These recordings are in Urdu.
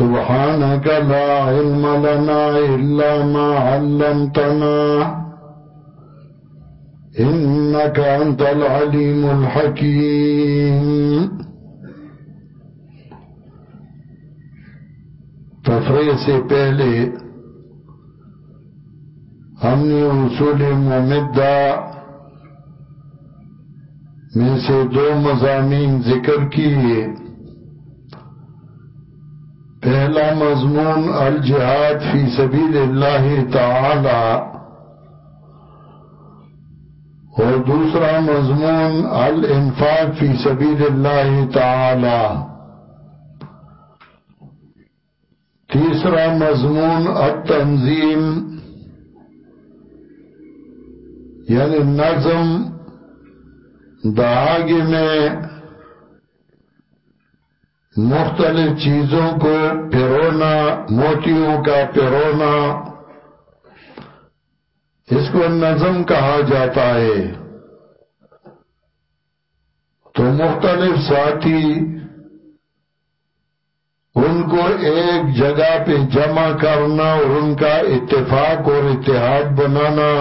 سبحانك لا علم لنا إلا ما علمتنا. إنك أنت العليم الحكيم. تفریح سے پہلے ہم نے اصول ممدہ میں سے دو مضامین ذکر کیے. پہلا مضمون، الجہاد فی سبیل اللہ تعالی۔ اور دوسرا مضمون، الانفاق فی سبیل اللہ تعالی۔ تیسرا مضمون، التنظیم۔ یعنی نظم داغ میں مختلف چیزوں کو پھرونا موتیوں کا پھرونا اس کو نظم کہا جاتا ہے۔ تو مختلف ساتھی ان کو ایک جگہ پہ جمع کرنا اور ان کا اتفاق اور اتحاد بنانا،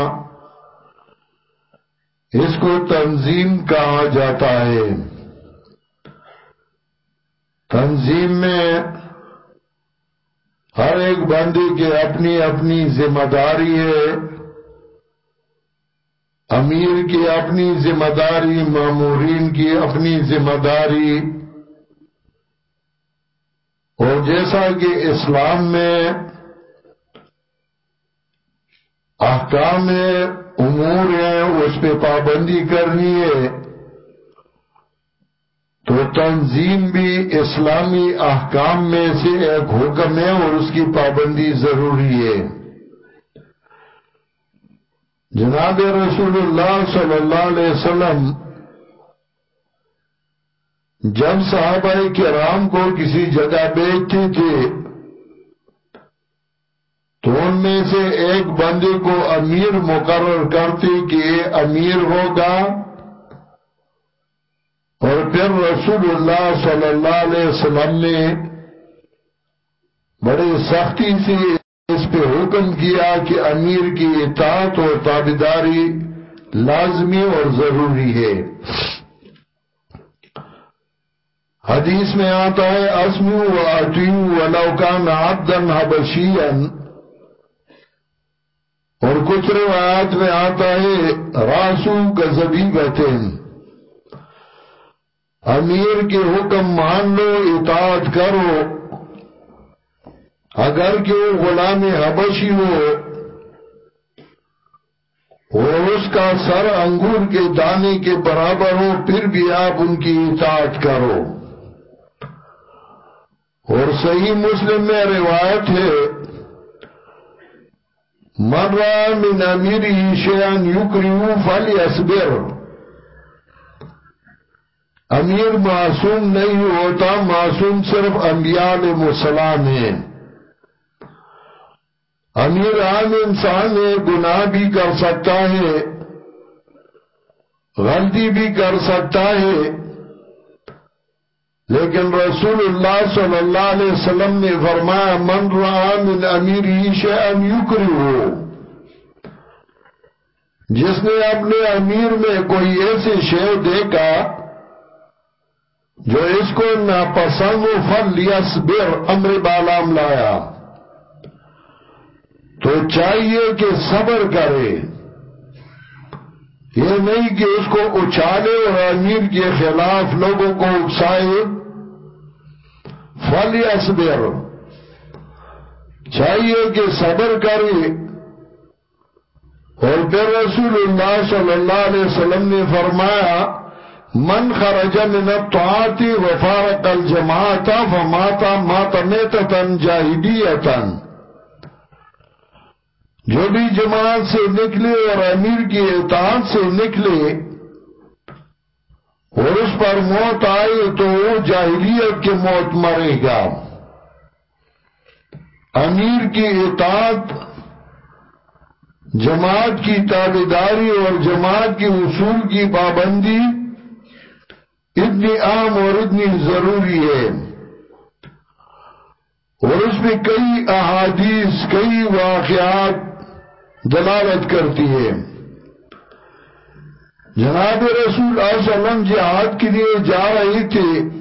اس کو تنظیم کہا جاتا ہے۔ تنظیم میں ہر ایک بندی کی اپنی اپنی ذمہ داری ہے۔ امیر کی اپنی ذمہ داری معمورین کی اپنی ذمہ داری۔ اور جیسا کہ اسلام میں احکام امور ہیں، اس پہ پابندی کرنی ہے۔ تو تنظیم بھی اسلامی احکام میں سے ایک حکم ہے اور اس کی پابندی ضروری ہے۔ جناب رسول اللہ صلی اللہ علیہ وسلم، جب صحابہ کرام کو کسی جگہ بیچتے تھے، تو ان میں سے ایک بندے کو امیر مقرر کرتے کہ امیر ہوگا۔ پھر رسول اللہ صلی اللہ علیہ وسلم نے بڑی سختی سے اس پہ حکم کیا کہ امیر کی اطاعت اور تابداری لازمی اور ضروری ہے۔ حدیث میں آتا ہے اسمو و اطیو ولو کان عبدن حبشین اور کچھ روایات میں آتا ہے، راسو کا زبیبتن۔ امیر کے حکم مان لو، اطاعت کرو۔ اگر کہ وہ غلام حبشی ہو اور اس کا سر انگور کے دانے کے برابر ہو، پھر بھی آپ ان کی اطاعت کرو۔ اور صحیح مسلم میں روایت ہے مرہ من امیری شیان یکریو فلی اسبر امیر معصوم نہیں ہوتا، معصوم صرف انبیاء علیہ السلام ہیں۔ امیر عام انسان ہے، گناہ بھی کر سکتا ہے، غلطی بھی کر سکتا ہے۔ لیکن رسول اللہ صلی اللہ علیہ وسلم نے فرمایا، من رہا من امیری شیئن یکری ہو جس نے اپنے امیر میں کوئی ایسی شے دیکھا جو اس کو ناپسند و فل یسبر امر بالام لایا، تو چاہیے کہ صبر کرے۔ یہ نہیں کہ اس کو اچھالے اور امیر کے خلاف لوگوں کو اکسائے۔ فل یسبر چاہیے کہ صبر کرے۔ اور پھر رسول اللہ صلی اللہ علیہ وسلم نے فرمایا من خرج من الطاعت وفارق الجماعت فماتا ماتا میتتا جاہدیتا جو بھی جماعت سے نکلے اور امیر کی اطاعت سے نکلے اور اس پر موت آئے تو وہ جاہلیت کی موت مرے گا۔ امیر کی اطاعت جماعت کی تابداری اور جماعت کی اصول کی پابندی اتنی عام اور اتنی ضروری ہے۔ اور اس میں کئی احادیث، کئی واقعات دلالت کرتی ہے۔ جناب رسول اللہ وسلم جہاد کے لیے جا رہی تھے۔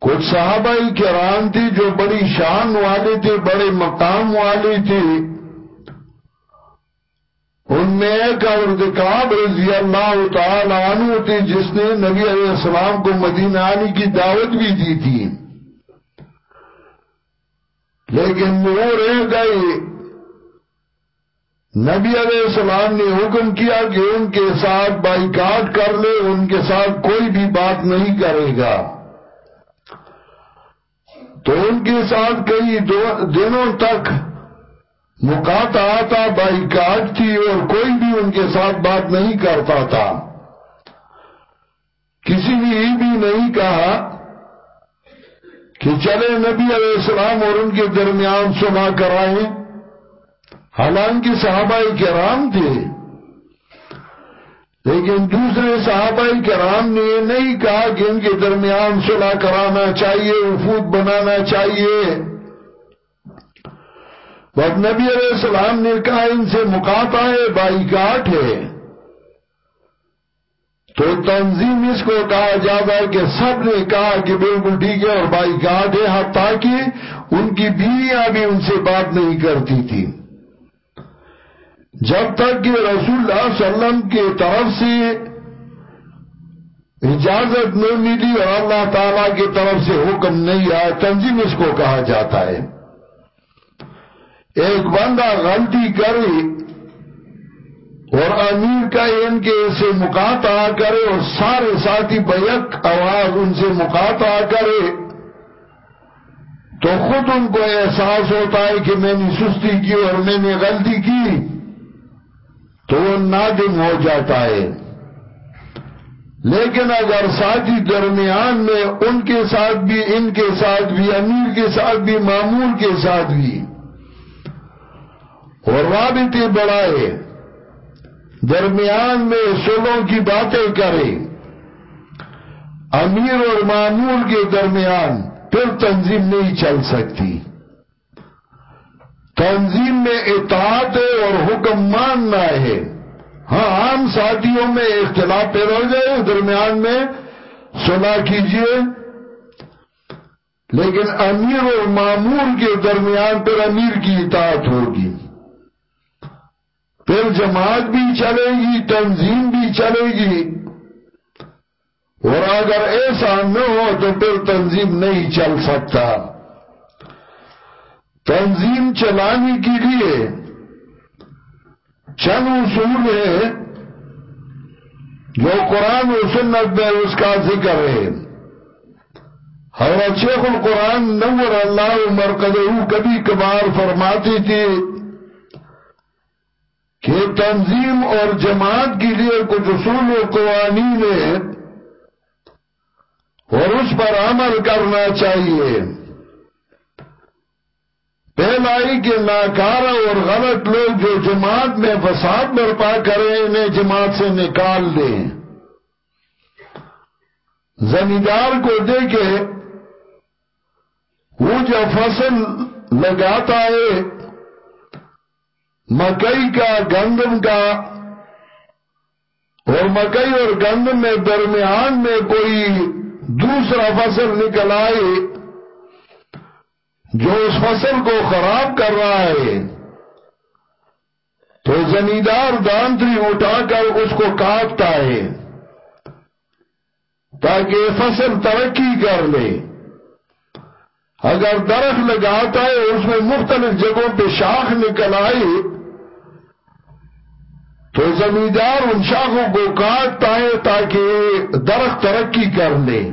کچھ صحابہ کرام تھی جو بڑی شان والے تھے، بڑے مقام والے تھے۔ ان میں ایک اور رضی اللہ تعالی عنہ تھے جس نے نبی علیہ السلام کو مدینہ آنے کی دعوت بھی دی تھی۔ لیکن وہ رہ گئے۔ نبی علیہ السلام نے حکم کیا کہ ان کے ساتھ بائیکاٹ کر لے، ان کے ساتھ کوئی بھی بات نہیں کرے گا۔ تو ان کے ساتھ کئی دنوں تک مکاتا آتا بائی کاٹ تھی اور کوئی بھی ان کے ساتھ بات نہیں کرتا تھا۔ کسی نے یہ بھی نہیں کہا کہ چلے نبی علیہ السلام اور ان کے درمیان سنا کرائیں۔ حالانکہ صحابہ کرام تھے۔ لیکن دوسرے صحابہ کرام نے یہ نہیں کہا کہ ان کے درمیان صلح کرانا چاہیے، وفود بنانا چاہیے۔ بس نبی علیہ السلام نے کہا ان سے مقاطع ہے بائی کاٹ ہے۔ تو تنظیم اس کو کہا جاتا ہے کہ سب نے کہا کہ بالکل ٹھیک ہے اور بائی کاٹ ہے ہاں تاکہ ان کی بیویاں بھی ان سے بات نہیں کرتی تھی جب تک کہ رسول اللہ صلی اللہ علیہ وسلم کی طرف سے اجازت نہیں ملی اور اللہ تعالیٰ کی طرف سے حکم نہیں آیا، تنظیم اس کو کہا جاتا ہے۔ ایک بندہ غلطی کرے اور امیر کا ان کے سے مقاطع کرے اور سارے ساتھی بیک آواز ان سے مقاطع کرے، تو خود ان کو احساس ہوتا ہے کہ میں نے سستی کی اور میں نے غلطی کی، تو وہ نادم ہو جاتا ہے۔ لیکن اگر ساتھی درمیان میں ان کے ساتھ بھی، ان کے ساتھ بھی، امیر کے ساتھ بھی، معمول کے ساتھ بھی اور رابطے بڑھائے، درمیان میں سولوں کی باتیں کرے۔ امیر اور معمول کے درمیان پھر تنظیم نہیں چل سکتی۔ تنظیم میں اطاعت ہے اور حکم ماننا ہے۔ ہاں عام ساتھیوں میں اختلاف پیدا ہو جائے، درمیان میں صلاح کیجیے۔ لیکن امیر اور معمول کے درمیان پر امیر کی اطاعت ہوگی۔ پھر جماعت بھی چلے گی، تنظیم بھی چلے گی۔ اور اگر ایسا نہ ہو تو پھر تنظیم نہیں چل سکتا۔ تنظیم چلانے کے لیے چند اصول ہے جو قرآن و سنت میں اس کا ذکر ہے۔ حضرت شیخ القرآن نور اللہ عمر کبھی کبھار فرماتی تھی کہ تنظیم اور جماعت کے لیے کچھ اصول و قوانین ہے اور اس پر عمل کرنا چاہیے۔ پہلائی کے ناکارہ اور غلط لوگ جو جماعت میں فساد برپا کریں، انہیں جماعت سے نکال دیں۔ زمیندار کو دیکھے وہ جو فصل لگاتا ہے مکئی کا گندم کا اور مکئی اور گندم میں درمیان میں کوئی دوسرا فصل نکل آئے جو اس فصل کو خراب کر رہا ہے، تو زمیندار دانتری اٹھا کر اس کو کاٹتا ہے تاکہ فصل ترقی کر لے۔ اگر درخت لگاتا ہے، اس میں مختلف جگہوں پہ شاخ نکل آئے تو زمیندار ان شاخوں کو کاٹتا ہے تاکہ درخت ترقی کر لے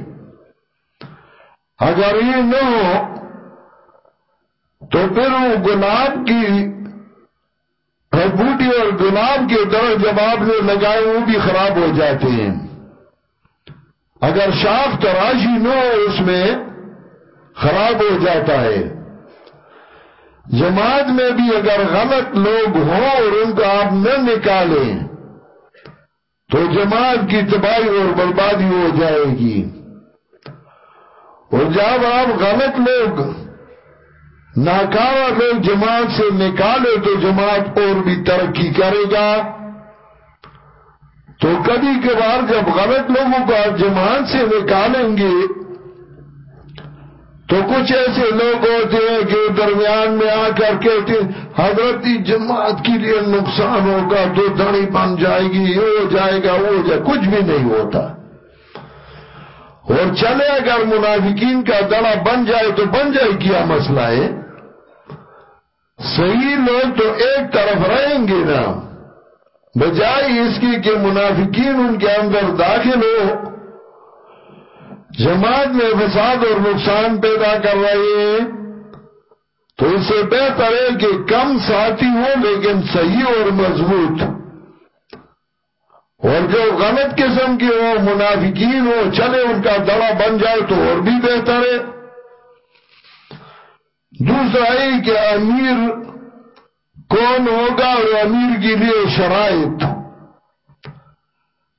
اگر یہ نہ ہو، تو پھر وہ گلاب کی بوٹی اور گلاب کے در جب آپ نے لگائے، وہ بھی خراب ہو جاتے ہیں۔ اگر شاخ تراشی نہ ہو، اس میں خراب ہو جاتا ہے۔ جماعت میں بھی اگر غلط لوگ ہوں اور ان کو آپ نہ نکالیں، تو جماعت کی تباہی اور بربادی ہو جائے گی۔ اور جب آپ غلط لوگ ناکارہ لوگ جماعت سے نکالے تو جماعت اور بھی ترقی کرے گا۔ تو کبھی کبھار جب غلط لوگوں کو آپ جماعت سے نکالیں گے تو کچھ ایسے لوگ ہوتے ہیں کہ درمیان میں آ کر کہتے ہیں حضرتی جماعت کے لیے نقصان ہوگا تو دڑی بن جائے گی، یہ ہو جائے گا، وہ ہو جائے کچھ بھی نہیں ہوتا۔ اور چلے اگر منافقین کا دڑا بن جائے تو بن جائے کیا مسئلہ ہے؟ صحیح لوگ تو ایک طرف رہیں گے نا۔ بجائے اس کی کہ منافقین ان کے اندر داخل ہو۔ جماعت میں فساد اور نقصان پیدا کر رہے ہیں، تو اس سے بہتر ہے کہ کم ساتھی ہو لیکن صحیح اور مضبوط۔ اور جو غلط قسم کے ہو منافقین ہو چلے ان کا دڑا بن جائے تو اور بھی بہتر ہے۔ دوسرا ہے کہ امیر کون ہوگا اور امیر کے لیے شرائط۔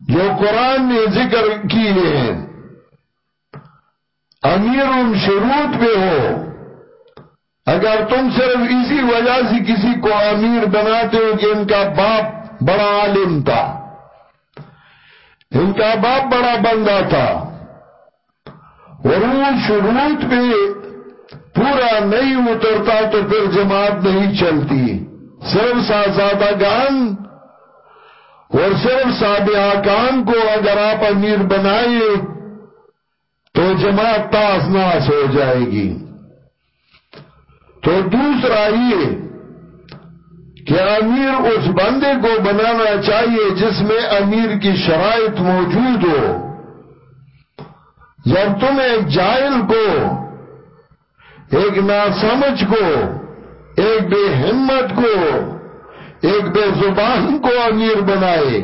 جو قرآن نے ذکر کی ہیں۔ امیر ان شروط پہ ہو۔ اگر تم صرف اسی وجہ سے کسی کو امیر بناتے ہو کہ ان کا باپ بڑا عالم تھا۔ ان کا باپ بڑا بندہ تھا۔ اور ان شروط پہ پورا نہیں اترتا تو پھر جماعت نہیں چلتی۔ صرف سازادہ گان اور صرف سابعہ کام کو اگر آپ امیر بنائیے تو جماعت تاس ناس ہو جائے گی۔ تو دوسرا یہ کہ امیر اس بندے کو بنانا چاہیے جس میں امیر کی شرائط موجود ہو۔ جب تم ایک جائل کو، ایک ناسمجھ کو، ایک بے ہمت کو، ایک بے زبان کو امیر بنائے،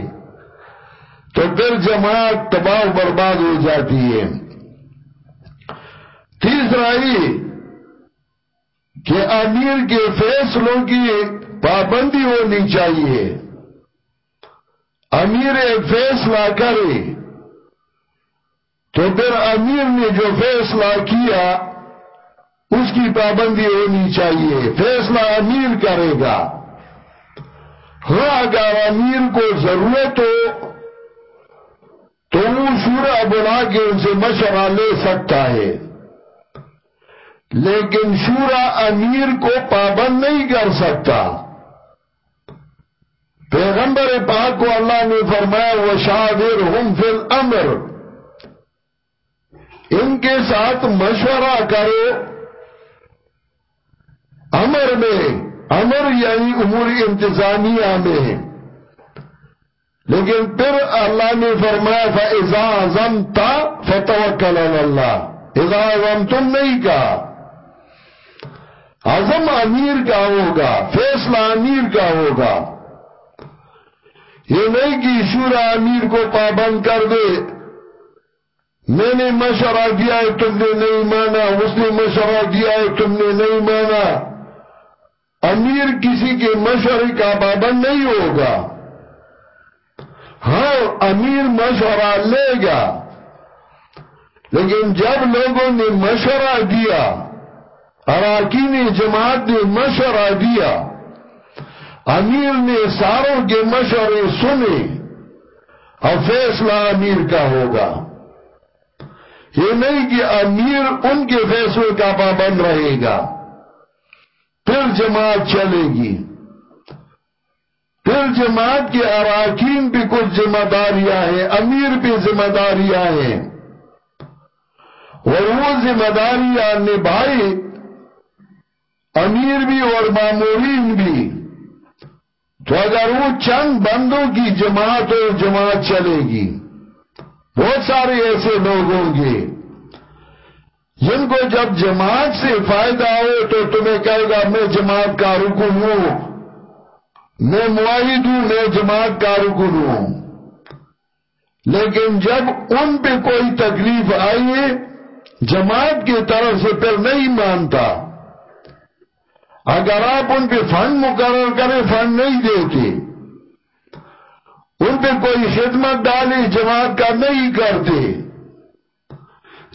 تو پھر جماعت تباہ برباد ہو جاتی ہے۔ تیسرا کہ امیر کے فیصلوں کی پابندی ہونی چاہیے۔ امیر فیصلہ کرے تو پھر امیر نے جو فیصلہ کیا، اس کی پابندی ہونی چاہیے۔ فیصلہ امیر کرے گا۔ ہاں اگر امیر کو ضرورت ہو تو وہ شورا بلا کے ان سے مشورہ لے سکتا ہے۔ لیکن شورا امیر کو پابند نہیں کر سکتا۔ پیغمبر پاک کو اللہ نے فرمایا وہ شاہر ہم فل امر ان کے ساتھ مشورہ کرو۔ امر میں، امر یعنی امور انتظامیہ میں۔ لیکن پھر اللہ نے فرمایا، فَإِذَا عَزَمْتَ فَتَوَكَّلَ اللَّهِ اذا عزم تم نہیں کہا۔ عزم امیر کا ہوگا، فیصلہ امیر کا ہوگا۔ یہ نہیں کہ شورا امیر کو پابند کر دے۔ میں نے مشورہ دیا ہے، تم نے نہیں مانا۔ اس نے مشورہ دیا ہے، تم نے نہیں مانا۔ امیر کسی کے مشورے کا پابند نہیں ہوگا۔ ہاں امیر مشورہ لے گا۔ لیکن جب لوگوں نے مشورہ دیا اراکین جماعت نے مشورہ دیا۔ امیر نے ساروں کے مشورے سنے۔ اور فیصلہ امیر کا ہوگا۔ یہ نہیں کہ امیر ان کے فیصلے کا پابند رہے گا۔ پھر جماعت چلے گی۔ پھر جماعت کے اراکین بھی کچھ ذمہ داریاں ہیں، امیر بھی ذمہ داریاں ہیں۔ اور وہ ذمہ داریاں نبھائی امیر بھی اور معمولین بھی۔ تو اگر وہ چند بندوں کی جماعت اور جماعت چلے گی۔ بہت سارے ایسے لوگ ہوں گے۔ جن کو جب جماعت سے فائدہ ہو تو تمہیں کہے گا، میں جماعت کا رکن ہوں۔ میں معاہد ہوں، میں جماعت کا رکن ہوں۔ لیکن جب ان پہ کوئی تکلیف آئی جماعت کی طرف سے پھر نہیں مانتا۔ اگر آپ ان پہ فنڈ مقرر کریں، فنڈ نہیں دیتے ان پہ کوئی خدمت ڈالی، جماعت کا نہیں کرتے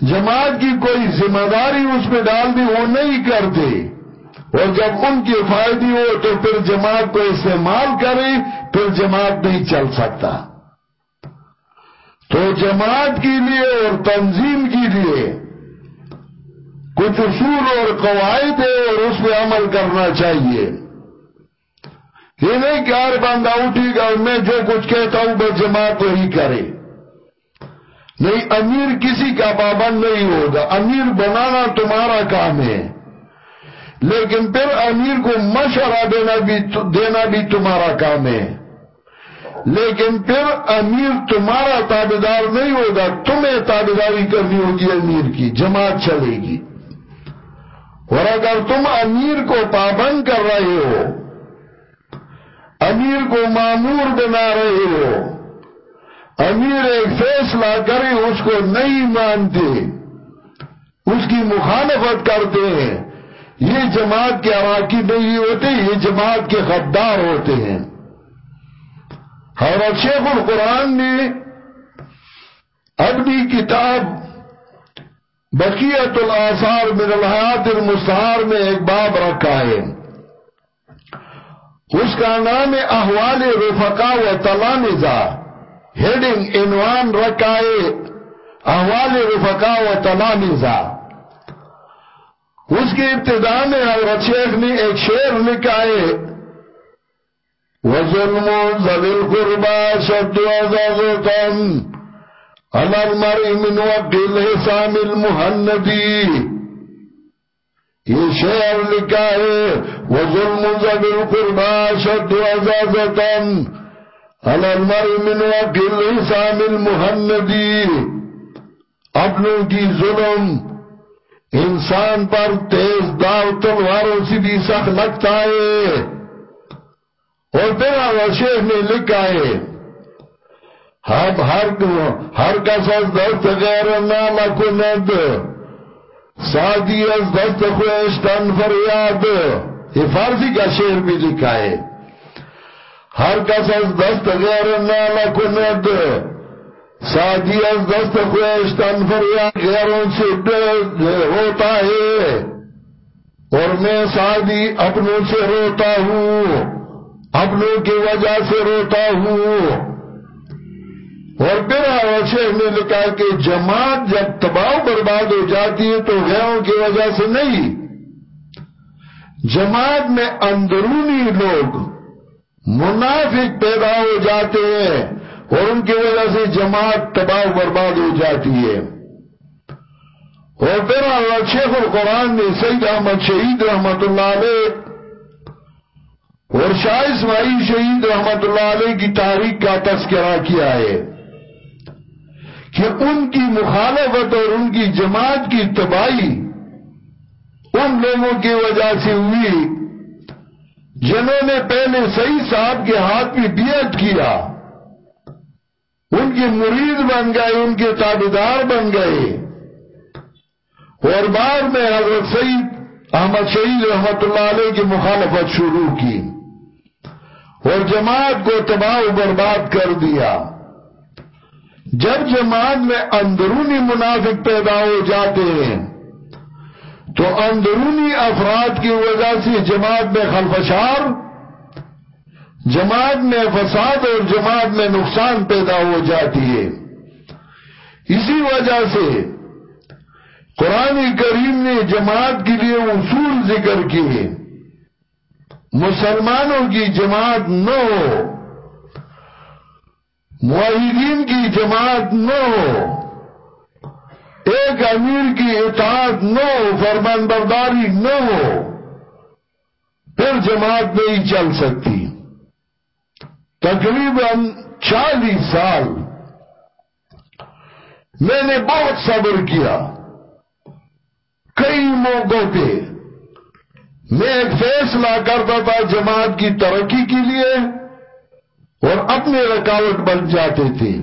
جماعت کی کوئی ذمہ داری اس پہ ڈال دی، وہ نہیں کرتے اور جب ان کی فائدی ہو تو پھر جماعت کو استعمال کریں، پھر جماعت نہیں چل سکتا۔ تو جماعت کے لیے اور تنظیم کے لیے کچھ اصول اور قواعد ہے اور اس پہ عمل کرنا چاہیے۔ یہ نہیں کہ ہر بندہ اٹھی گا میں جو کچھ کہتا ہوں بس جماعت وہی کرے۔ نہیں، امیر کسی کا پابند نہیں ہوگا۔ امیر بنانا تمہارا کام ہے۔ لیکن پھر امیر کو مشورہ دینا بھی دینا بھی تمہارا کام ہے۔ لیکن پھر امیر تمہارا تابدار نہیں ہوگا۔ تمہیں تابداری کرنی ہوگی امیر کی۔ جماعت چلے گی۔ اور اگر تم امیر کو پابند کر رہے ہو، امیر کو معمور بنا رہے ہو، امیر ایک فیصلہ کرے، اس کو نہیں مانتے، اس کی مخالفت کرتے ہیں۔ یہ جماعت کے اراکی نہیں ہوتے، یہ جماعت کے غدار ہوتے ہیں۔ حضرت شیخ القرآن نے اپنی کتاب بقیت الاثار من الحیات المستحار میں ایک باب رکھا ہے۔ اس کا نام احوال رفقا و تلانزہ ہیڈنگ عنوان رکھا ہے، احوال رفقا و تلانزہ اس کی ابتدا میں حضرت شیخ نے ایک شعر لکھا ہے۔ وَظُلْمُ ذَوِي الْقُرْبَى شَدُّ عَزَازُتًا على المرء من وقت الحسام المحندی یہ شعر لکھا ہے وظلم ذب القربا شد عزازتا على المرء من وقت الحسام المحندی اپنوں کی ظلم انسان پر تیز دار تلواروں سے بھی سخت لگتا ہے۔ اور پھر شیخ نے لکھا ہے ہم ہر ہر کس از دست غیر نام کند سادی از دست خوشتن فریاد۔ یہ فارسی کا شعر بھی لکھا ہے۔ ہر کس از دست غیر نام کند سادی از دست خوشتن فریاد۔ غیروں سے ہوتا ہے۔ اور میں سادی اپنوں سے روتا ہوں۔ اپنوں کی وجہ سے روتا ہوں۔ اور پھر شیخ نے لکھا کہ جماعت جب تباہ برباد ہو جاتی ہے تو غیروں کی وجہ سے نہیں۔ جماعت میں اندرونی لوگ منافق پیدا ہو جاتے ہیں اور ان کی وجہ سے جماعت تباہ برباد ہو جاتی ہے۔ اور پھر شیخ القرآن نے سید احمد شہید رحمت اللہ علیہ اور شاہ اسماعیل شہید رحمت اللہ علیہ کی تاریخ کا تذکرہ کیا ہے۔ کہ ان کی مخالفت اور ان کی جماعت کی تباہی ان لوگوں کی وجہ سے ہوئی، جنہوں نے پہلے صحیح صاحب کے ہاتھ میں بیعت کیا، ان کی مرید بن گئے، ان کے تابدار بن گئے۔ اور بعد میں حضرت سعید احمد شہید رحمت اللہ علیہ کی مخالفت شروع کی اور جماعت کو تباہ و برباد کر دیا۔ جب جماعت میں اندرونی منافق پیدا ہو جاتے ہیں، تو اندرونی افراد کی وجہ سے جماعت میں خلفشار، جماعت میں فساد اور جماعت میں نقصان پیدا ہو جاتی ہے۔ اسی وجہ سے قرآن کریم نے جماعت کے لیے اصول ذکر کیے۔ مسلمانوں کی جماعت نہ ہو۔ معاہدین کی جماعت نہ ہو ایک امیر کی اطاعت نہ ہو فرمان برداری نہ ہو پھر جماعت نہیں چل سکتی۔ تقریباً چالیس سال میں نے بہت صبر کیا۔ کئی موقعوں پہ میں ایک فیصلہ کرتا تھا جماعت کی ترقی کے لیے۔ اور اپنے رکاوٹ بن جاتے تھے۔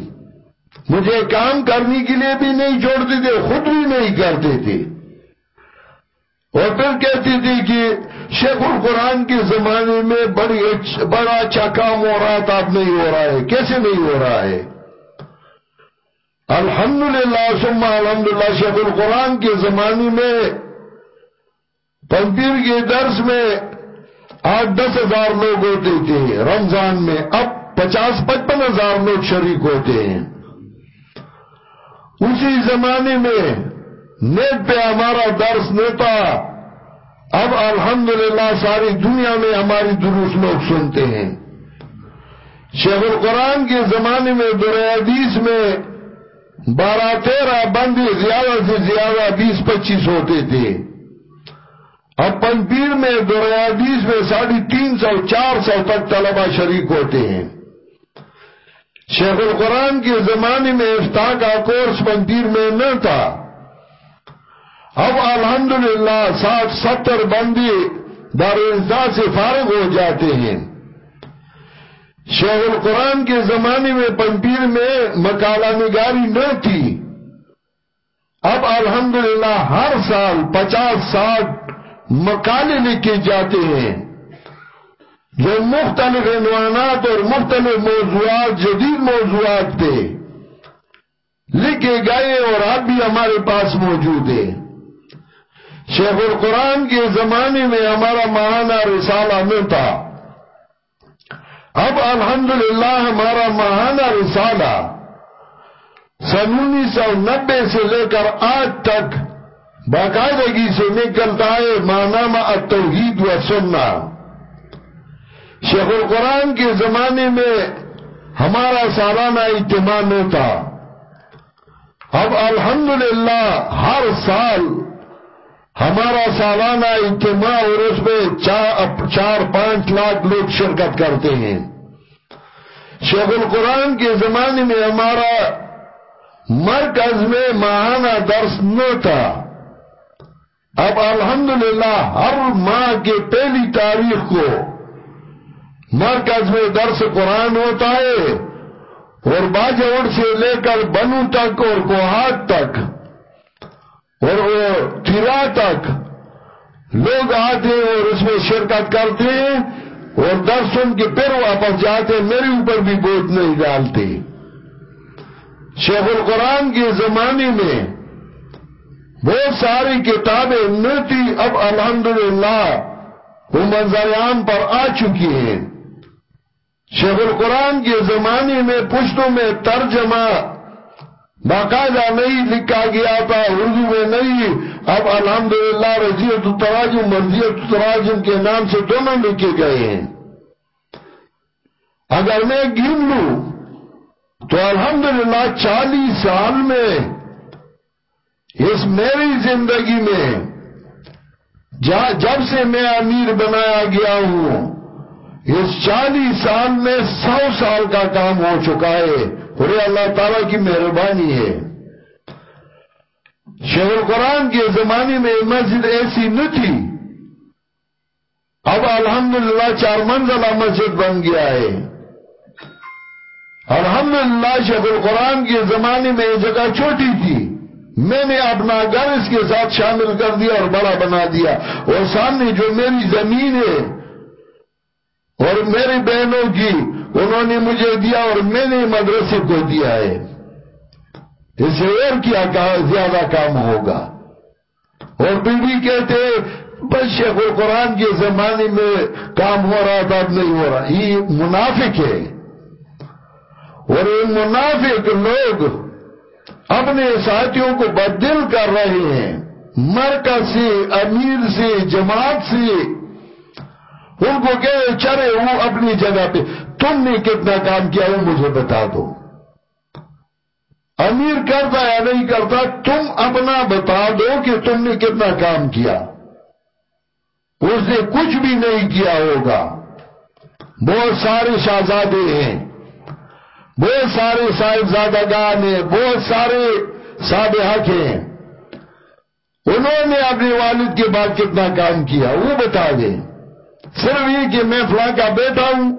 مجھے کام کرنے کے لیے بھی نہیں چھوڑتے تھے، خود بھی نہیں کرتے تھے۔ اور پھر کہتی تھی کہ شیخ القرآن کے زمانے میں بڑی بڑا اچھا کام ہو رہا تھا، اب نہیں ہو رہا ہے۔ کیسے نہیں ہو رہا ہے؟ الحمدللہ، ثم الحمدللہ، شیخ القرآن کے زمانے میں پنپیر کے درس میں آٹھ دس ہزار لوگ ہوتے تھے۔ رمضان میں اب پچاس پچپن ہزار لوگ شریک ہوتے ہیں۔ اسی زمانے میں نیٹ پہ ہمارا درس نیتا اب الحمدللہ ساری دنیا میں ہماری دروس لوگ سنتے ہیں۔ شیخ القرآن کے زمانے میں حدیث میں بارہ تیرہ بندی زیادہ سے زیادہ بیس پچیس ہوتے تھے۔ اب پنپیر میں حدیث میں ساڑھی تین سو، چار سو تک طلبہ شریک ہوتے ہیں۔ شیخ القرآن کے زمانے میں افتاح کا کورس پنپیر میں نہ تھا۔ اب الحمدللہ ساٹھ ستر بندی دار سے فارغ ہو جاتے ہیں۔ شیخ القرآن کے زمانے میں پنپیر میں مکالہ نگاری نہ تھی۔ اب الحمدللہ ہر سال پچاس ساٹھ مکالے لکھے جاتے ہیں۔ جو مختلف عنوانات اور مختلف موضوعات، جدید موضوعات پہ لکھے گئے اور اب بھی ہمارے پاس موجود ہے شیخ القرآن کے زمانے میں ہمارا مہانہ رسالہ میں تھا۔ اب الحمدللہ ہمارا مہانہ رسالہ سن انیس سو نبے سے لے کر آج تک باقاعدگی سے نکلتا ہے ماہنامہ التوحید و سننا شیخ القرآن کے زمانے میں ہمارا سالانہ اجتماع میں تھا۔ اب الحمدللہ ہر سال ہمارا سالانہ اجتماع اور اس میں چار پانچ لاکھ لوگ شرکت کرتے ہیں۔ شیخ القرآن کے زمانے میں ہمارا مرکز میں ماہانہ درس نہ تھا۔ اب الحمدللہ ہر ماہ کے پہلی تاریخ کو مرکز میں درس قرآن ہوتا ہے اور باجوڑ سے لے کر بنو تک اور کوہات تک اور وہ تیرا تک لوگ آتے ہیں اور اس میں شرکت کرتے ہیں اور درسن کے پھر واپس جاتے ہیں، میرے اوپر بھی بوجھ نہیں ڈالتے۔ شیخ القرآن کے زمانے میں بہت ساری کتابیں نتی اب الحمدللہ وہ منظریان پر آ چکی ہیں۔ شیخ القرآن کے زمانے میں پشتوں میں ترجمہ باقاعدہ نہیں لکھا گیا تھا، اردو میں نہیں۔ اب الحمدللہ رضیت التراجم مرضیت التراجم کے نام سے دونوں لکھے گئے ہیں۔ اگر میں گن لوں، تو الحمدللہ چالیس سال میں اس میری زندگی میں جب سے میں امیر بنایا گیا ہوں اس چالیس سال میں سو سال کا کام ہو چکا ہے۔ پورے اللہ تعالیٰ کی مہربانی ہے۔ شیخ القرآن کے زمانے میں مسجد ایسی نہ تھی۔ اب الحمدللہ چار منزلہ مسجد بن گیا ہے۔ الحمدللہ شیخ القرآن کے زمانے میں یہ جگہ چھوٹی تھی۔ میں نے اپنا گھر اس کے ساتھ شامل کر دیا اور بڑا بنا دیا۔ اور سامنے جو میری زمین ہے اور میری بہنوں کی انہوں نے مجھے دیا اور میں نے مدرسے کو دیا ہے۔ اسے اور کیا کہا، زیادہ کام ہوگا۔ اور بی بی کہتے بس شیخ القرآن کے زمانے میں کام ہو رہا تھا، اب نہیں ہو رہا۔ یہ منافق ہے۔ اور یہ منافق لوگ اپنے ساتھیوں کو بدل کر رہے ہیں۔ مرکز سے، امیر سے، جماعت سے ان کو کہ چرے وہ اپنی جگہ پہ۔ تم نے کتنا کام کیا وہ مجھے بتا دو۔ امیر کرتا یا نہیں کرتا تم اپنا بتا دو کہ تم نے کتنا کام کیا۔ اس نے کچھ بھی نہیں کیا ہوگا۔ بہت سارے شہزادے ہیں۔ بہت سارے صاحبزادگان ہیں۔ بہت سارے حق ہیں۔ انہوں نے اپنے والد کے بعد کتنا کام کیا؟ وہ بتا دیں۔ صرف یہ کہ میں فلاں کا بیٹا ہوں۔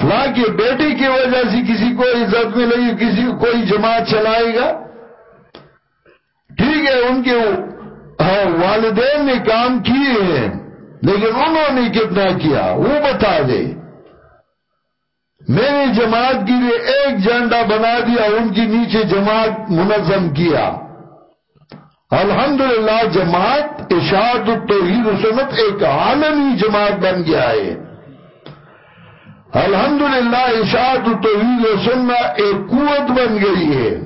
فلاں کی بیٹی کی وجہ سے کسی کو عزت ملے گی، کسی کوئی جماعت چلائے گا۔ ٹھیک ہے، ان کے والدین نے کام کیے ہیں، لیکن انہوں نے کتنا کیا، وہ بتا دے۔ میں نے جماعت کے لیے ایک جھنڈا بنا دیا، ان کی نیچے جماعت منظم کیا۔ الحمدللہ جماعت اشاعت التوحید و سنت ایک عالمی جماعت بن گیا ہے۔ الحمدللہ اشاعت التوحید و سنت ایک قوت بن گئی ہے۔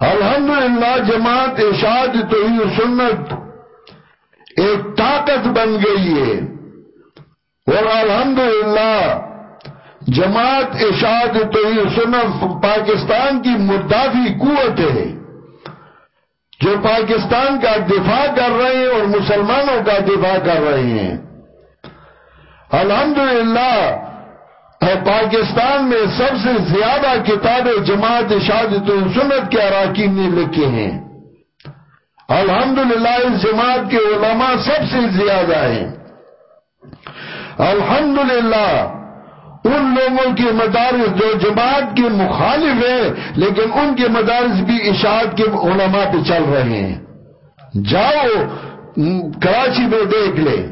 الحمدللہ جماعت اشاعت توحید و سنت ایک طاقت بن گئی ہے۔ اور الحمدللہ جماعت اشاعت توحید و سنت پاکستان کی مدافی قوت ہے۔ جو پاکستان کا دفاع کر رہے ہیں اور مسلمانوں کا دفاع کر رہے ہیں۔ الحمدللہ پاکستان میں سب سے زیادہ کتابیں جماعت شادت سنت کے اراکین نے لکھے ہیں۔ الحمدللہ، اس جماعت کے علماء سب سے زیادہ ہیں۔ الحمدللہ ان لوگوں کے مدارس جو جماعت کے مخالف ہیں، لیکن ان کے مدارس بھی اشاعت کے علماء پہ چل رہے ہیں۔ جاؤ، کراچی میں دیکھ لے۔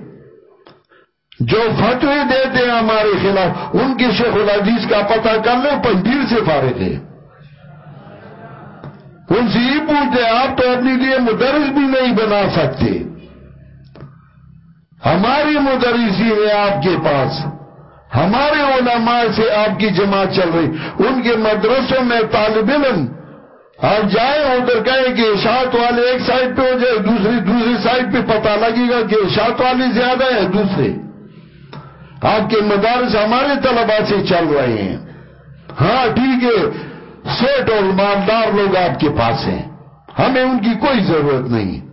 جو فتوے دیتے ہیں ہمارے خلاف، ان کے شیخ العزیز کا پتہ کر لو، پنجیر سے فارغ ہے ان سے یہ پوچھتے آپ تو اپنی لیے مدرس بھی نہیں بنا سکتے۔ ہماری مدرسی ہے آپ کے پاس۔ ہمارے علماء سے آپ کی جماعت چل رہی ان کے مدرسوں میں طالب علم آپ جائیں ادھر کہیں کہ اشاعت والے ایک سائڈ پہ ہو جائے، دوسری دوسری سائڈ پہ پتا لگے گا کہ اشاعت والے زیادہ ہے دوسرے۔ آپ کے مدارس ہمارے طلبا سے چل رہے ہیں۔ ہاں ٹھیک ہے، سیٹ اور مالدار لوگ آپ کے پاس ہیں۔ ہمیں ان کی کوئی ضرورت نہیں۔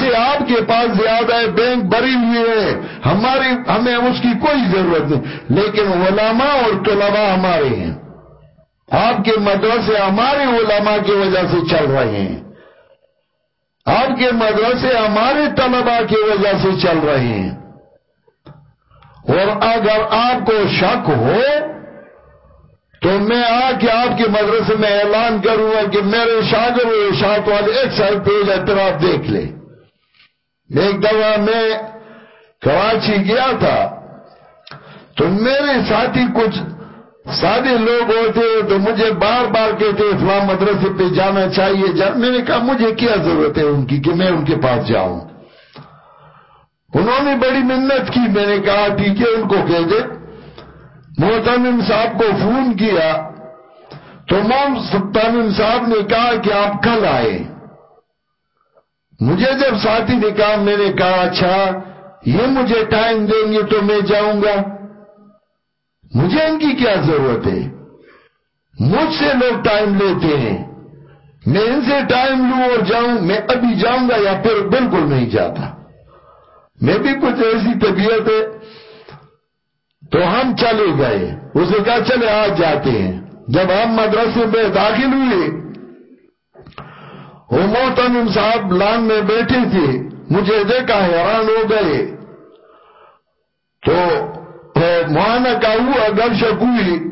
پیسے آپ کے پاس زیادہ ہے بینک بری ہوئی ہے، ہماری، ہمیں اس کی کوئی ضرورت نہیں۔ لیکن علماء اور طلباء ہمارے ہیں۔ آپ کے مدرسے ہمارے علماء کی وجہ سے چل رہے ہیں۔ آپ کے مدرسے ہمارے طلباء کی وجہ سے چل رہے ہیں۔ اور اگر آپ کو شک ہو، تو میں آ کے آپ کے مدرسے میں اعلان کروں گا کہ میرے شاگر و اشاعت والے ایک سائڈ پہ جائے پھر آپ دیکھ لیں ایک دفعہ میں کراچی گیا تھا، تو میرے ساتھی کچھ سادے لوگ ہوتے تو مجھے بار بار کہتے اسلام مدرسے پہ جانا چاہیے میں نے کہا، مجھے کیا ضرورت ہے ان کی کہ میں ان کے پاس جاؤں؟ انہوں نے بڑی منت کی، میں نے کہا، ٹھیک ہے، ان کو کہہ دے۔ محتمم صاحب کو فون کیا، تو محتمم صاحب نے کہا کہ آپ کل آئے مجھے جب ساتھی نے کہا، میں نے کہا اچھا یہ مجھے ٹائم دیں گے تو میں جاؤں گا۔ مجھے ان کی کیا ضرورت ہے؟ مجھ سے لوگ ٹائم لیتے ہیں۔ میں ان سے ٹائم لوں اور جاؤں، میں ابھی جاؤں گا یا پھر بالکل نہیں جاتا۔ میں بھی کچھ ایسی طبیعت ہے۔ تو ہم چلے گئے۔ اسے کہا، چلے، آج جاتے ہیں۔ جب ہم مدرسے میں داخل ہوئے وہ محتمم صاحب لان میں بیٹھے تھے مجھے دیکھا حیران ہو گئے۔ تو معانہ کا ہوا گل شکوئی۔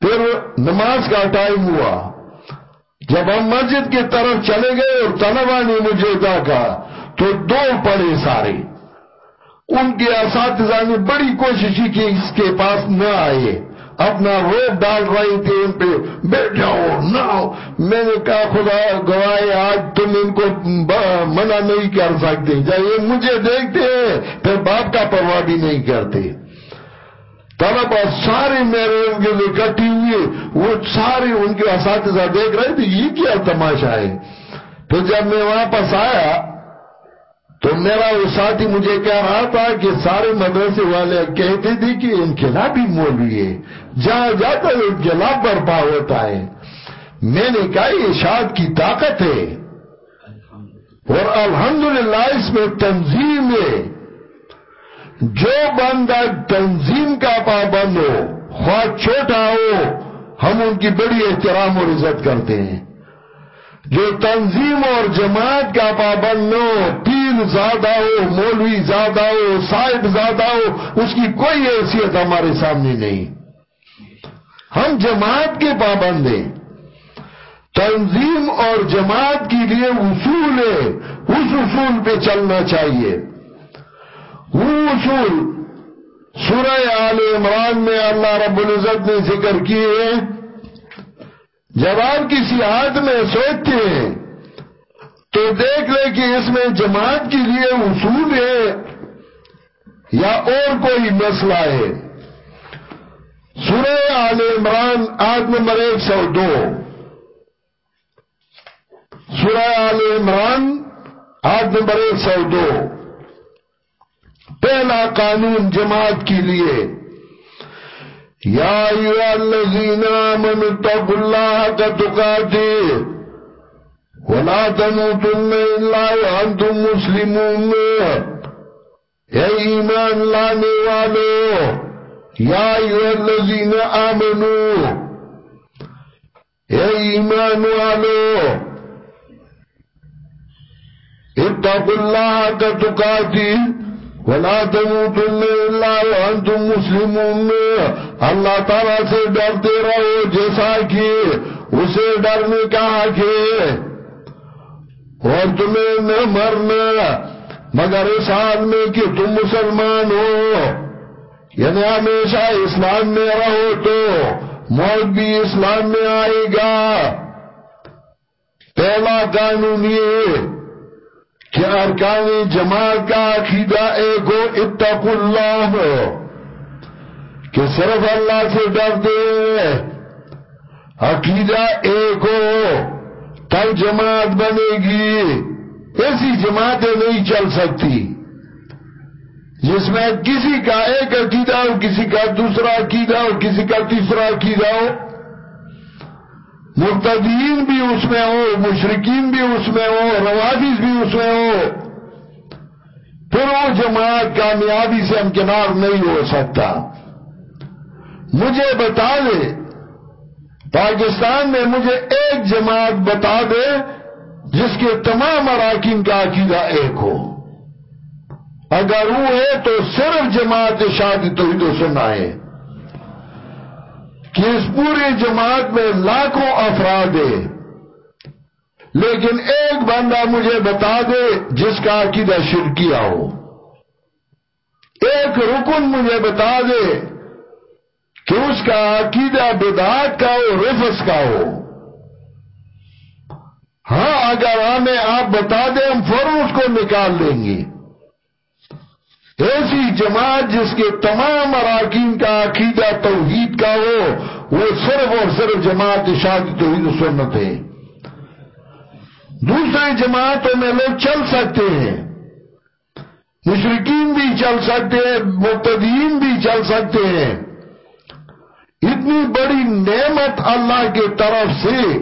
پھر نماز کا ٹائم ہوا۔ جب ہم مسجد کی طرف چلے گئے اور طلبہ نے مجھے دیکھا، تو دو پڑے سارے۔ ان کے اساتذہ نے بڑی کوشش کی، اس کے پاس نہ آئے۔ اپنا روپ ڈال رہی تھی ان پہ۔ بیٹھ جاؤ نہ میں نے کہا، خدا گوائے آج تم ان کو منع نہیں کر سکتے۔ جائے مجھے دیکھتے ہیں، پھر باپ کا پرواہ بھی نہیں کرتے۔ طلب سارے میرے ان کے لیے کٹی ہوئی وہ سارے ان کے اساتذہ دیکھ رہے تھے، یہ کیا تماشا ہے؟ پھر جب میں واپس آیا تو میرا وہ ساتھی مجھے کہہ رہا تھا کہ سارے مدرسے والے کہتے تھے کہ انقلابی مولوی ہے۔ جہاں جاتا ہے، انقلاب برپا ہوتا ہے۔ میں نے کہا، یہ شاد کی طاقت ہے۔ اور الحمدللہ، اس میں تنظیم ہے۔ جو بندہ تنظیم کا پابند ہو، خواہ چھوٹا ہو، ہم ان کی بڑی احترام اور عزت کرتے ہیں۔ جو تنظیم اور جماعت کا پابند ہو تین زیادہ ہو، مولوی زیادہ ہو، صاحب زیادہ ہو، اس کی کوئی حیثیت ہمارے سامنے نہیں۔ ہم جماعت کے پابند ہیں۔ تنظیم اور جماعت کے لیے اصول ہے، اس اصول پہ چلنا چاہیے۔ وہ اصول سورہ آل عمران میں اللہ رب العزت نے ذکر کیے ہیں۔ جب آپ کسی حد میں سوچتے ہیں تو دیکھ لیں کہ اس میں جماعت کے لیے اصول ہے یا اور کوئی مسئلہ ہے۔ سورہ آل عمران آج نمبر ایک سو دو۔ سورہ آل عمران آج نمبر ایک سو دو۔ پہلا قانون جماعت کے لیے۔ یا ایوہ الذین آمنوا اتقوا اللہ کا تقاتے ولا تموتن الا وانتم مسلمون. اے ایمان لانے والو، یا ایوہ الذین آمنوا اے ایمان والو، اتقوا اللہ کا تقاتے ولا تموتن الا وانتم مسلمون. اللہ تعالیٰ سے ڈرتے رہو جیسا کہ اسے ڈرنے کا کہ اور تمہیں نہ مرنا، مگر اس حال میں کہ تم مسلمان ہو۔ یعنی ہمیشہ اسلام میں رہو تو موت بھی اسلام میں آئے گا۔ پہلا قانون یہ کہ ارکان جماعت کا عقیدہ ایک ہو اتق اللہ، کہ صرف اللہ سے ڈرتے ہیں۔ عقیدہ ایک ہو۔ تب جماعت بنے گی، ایسی جماعتیں نہیں چل سکتی۔ جس میں کسی کا ایک عقیدہ ہو کسی کا دوسرا عقیدہ ہو کسی کا تیسرا عقیدہ ہو۔ مقتدین بھی اس میں ہو مشرقین بھی اس میں ہو، روادیز بھی اس میں ہو۔ پھر وہ جماعت کامیابی سے امکنار نہیں ہو سکتا۔ مجھے بتا دے پاکستان میں مجھے ایک جماعت بتا دے جس کے تمام اراکین کا عقیدہ ایک ہو۔ اگر وہ ہے تو صرف جماعت شادی تو ہی تو ہے۔ کہ اس پوری جماعت میں لاکھوں افراد ہے لیکن ایک بندہ مجھے بتا دے جس کا عقیدہ شرکیہ ہو۔ ایک رکن مجھے بتا دے کہ اس کا عقیدہ بدعات کا ہو رفس کا ہو۔ ہاں اگر ہمیں آپ بتا دیں، ہم فوراً اس کو نکال دیں گے۔ ایسی جماعت جس کے تمام اراکین کا عقیدہ توحید کا ہو، وہ صرف اور صرف جماعت شادی توحید و سنت ہے۔ دوسرے جماعتوں میں لوگ چل سکتے ہیں۔ مشرقین بھی چل سکتے ہیں مبتدین بھی چل سکتے ہیں۔ اتنی بڑی نعمت اللہ کے طرف سے،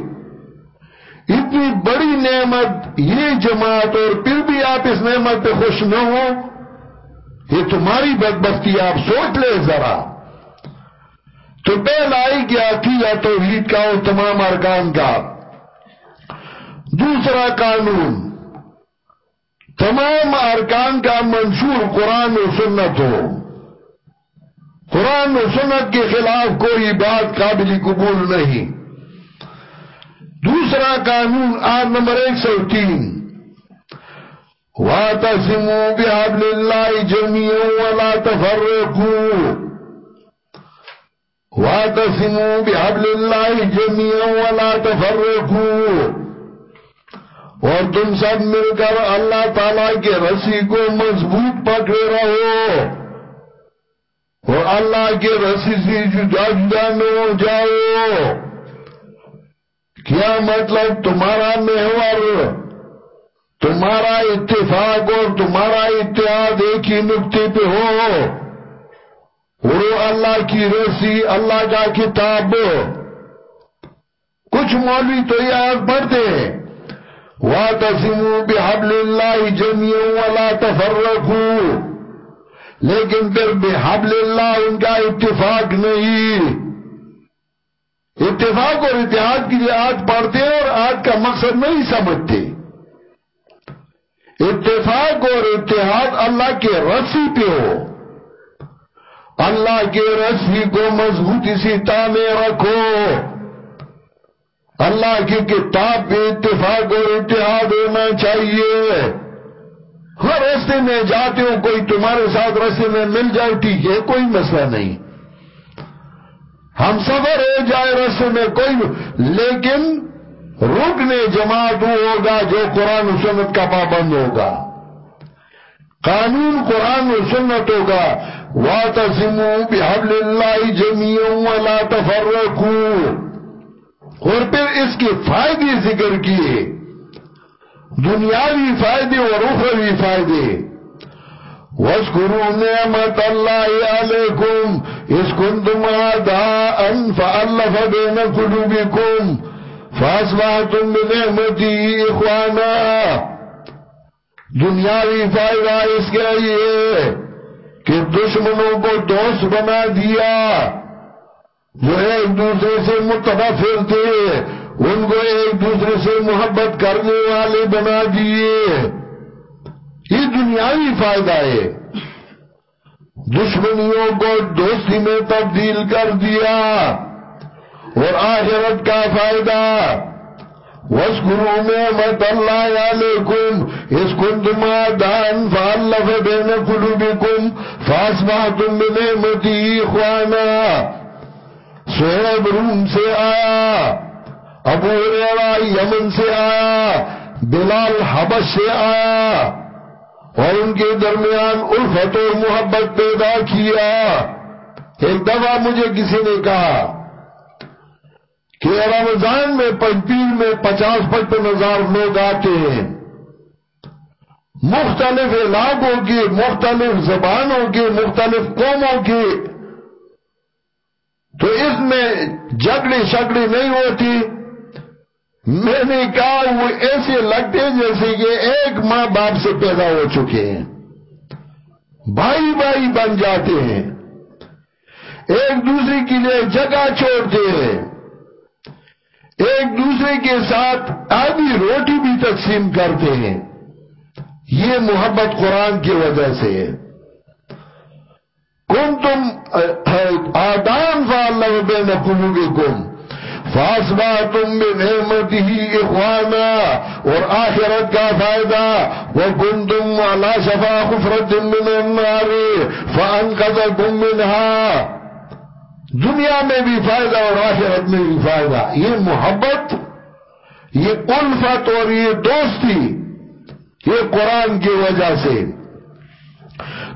اتنی بڑی نعمت یہ جماعت، اور پھر بھی آپ اس نعمت پہ خوش نہ ہوں، یہ تمہاری بدبختی آپ سوچ لے ذرا۔ تو پہلا ہی کیا کیا توحید کا اور تمام ارکان کا۔ دوسرا قانون، تمام ارکان کا منشور قرآن و سنت ہو۔ قرآن و سنت کے خلاف کوئی بات قابل قبول نہیں۔ دوسرا قانون آر نمبر ایک سو تین۔ وَاتَسِمُوا بِحَبْلِ اللَّهِ جَمِيعًا وَلَا تَفَرَّقُوا۔ وَاتَسِمُوا بِحَبْلِ اللَّهِ جَمِيعًا وَلَا تَفَرَّقُوا۔ اور تم سب مل کر اللہ تعالیٰ کے رسی کو مضبوط پکڑے رہو۔ اور اللہ کے رسی سے جدا جدا نہ ہو جاؤ۔ کیا مطلب تمہارا محور؟ تمہارا اتفاق اور تمہارا اتحاد ایک ہی نقطے پہ ہو۔ وہ اللہ کی رسی، اللہ کا کتاب۔ کچھ مولوی تو یہ آگ پڑھتے ہیں۔ وَاتَسِمُوا بِحَبْلِ اللَّهِ جَمِيعًا وَلَا تَفَرَّقُوا۔ لیکن پھر بحبل اللہ ان کا اتفاق نہیں۔ اتفاق اور اتحاد کی لیے آج پڑھتے اور آج کا مقصد نہیں سمجھتے۔ اتفاق اور اتحاد اللہ کے رسی پہ ہو۔ اللہ کے رسی کو مضبوطی سی تانے رکھو۔ اللہ کی کتاب پہ اتفاق اور اتحاد ہونا چاہیے۔ ہاں رستے میں جاتے ہو کوئی تمہارے ساتھ رستے میں مل جائے ٹھیک ہے کوئی مسئلہ نہیں۔ ہم سفر ہو جائے رستے میں کوئی لیکن رکنے جماعت ہوگا جو قرآن و سنت کا پابند ہوگا۔ قانون قرآن و سنت ہوگا۔ وَاتَسِمُوا بِحَبْلِ اللَّهِ جَمِيعًا وَلَا تَفَرَّقُوا۔ اور پھر اس کے فائدے ذکر کیے۔ دنیاوی فائدے اور اخروی فائدے۔ وَاسْكُرُوا نِعْمَةَ اللَّهِ عَلَيْكُمْ اِسْ كُنْتُمْ عَدَاءً فَأَلَّفَ بَيْنَ قُلُوبِكُمْ فَأَصْبَحْتُمْ بِنِعْمَتِهِ إِخْوَانًا۔ دنیاوی فائدہ اس کے لیے کہ دشمنوں کو دوست بنا دیا۔ جو ایک دوسرے سے متفر تھے۔ ان کو ایک دوسرے سے محبت کرنے والے بنا دیے۔ یہ دنیاوی فائدہ ہے۔ دشمنیوں کو دوستی میں تبدیل کر دیا۔ اور آخرت کا فائدہ۔ وَاسْكُرُوا نِعْمَةَ اللَّهِ عَلَيْكُمْ۔ اِسْ كُنْتُمْ عَدَانْ فَأَلَّفَ بَيْنَ قُلُوبِكُمْ۔ فَاسْمَعْتُمْ بِنِعْمَتِهِ اخوانا سہیب روم سے آیا ابو ریرا یمن سے آیا بلال حبش سے آیا اور ان کے درمیان الفت و محبت پیدا کیا۔ ایک دفعہ مجھے کسی نے کہا کہ رمضان میں پنپیر میں پچاس پچپن ہزار لوگ آتے ہیں۔ مختلف علاقوں کے، مختلف زبانوں کے، مختلف قوموں کے۔ تو اس میں جگڑی شگڑی نہیں ہوتی۔ میں نے کہا وہ ایسے لگتے جیسے کہ ایک ماں باپ سے پیدا ہو چکے ہیں۔ بھائی بھائی بن جاتے ہیں۔ ایک دوسرے کے لیے جگہ چھوڑتے ہیں۔ ایک دوسرے کے ساتھ آدھی روٹی بھی تقسیم کرتے ہیں۔ یہ محبت قرآن کی وجہ سے ہے۔ کن تم آدان فاللہ بین قلوبکم فاسبا تم بنعمتی اخوانا اور آخرت کا فائدہ وکنتم علا شفا خفرت من النار فانقذکم منها۔ دنیا میں بھی فائدہ اور آخرت میں بھی فائدہ۔ یہ محبت، یہ الفت اور یہ دوستی، یہ قرآن کی وجہ سے۔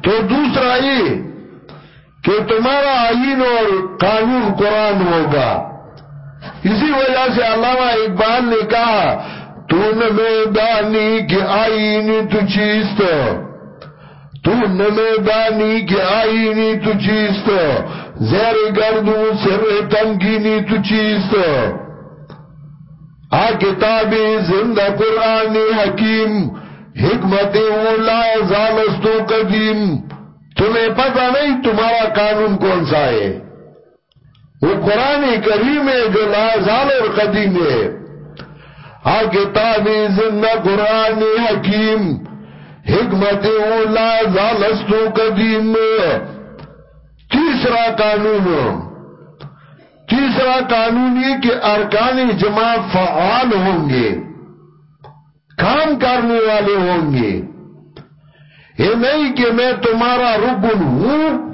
تو دوسرا یہ کہ تمہارا آئین اور قانون قرآن ہوگا۔ اسی وجہ سے علامہ اقبال نے کہا، تو نمیدانی کے آئین تو چیز تو۔ تو نمیدانی کے آئینی تو چیز تو۔ زیر گردو سر تمکینی تو چیز تو۔ آ کتاب زندہ قرآن حکیم، حکمت اولا زالستو قدیم۔ تمہیں پتہ نہیں تمہارا قانون کون سا ہے؟ وہ قرآن کریم ہے جو لا زال اور قدیم ہے۔ آ کتاب زندہ قرآن حکیم، حکمت اولا زالستو قدیم۔ تیسرا قانون تیسرا قانون یہ کہ ارکان جماعت فعال ہوں گے، کام کرنے والے ہوں گے۔ یہ نہیں کہ میں تمہارا رکن ہوں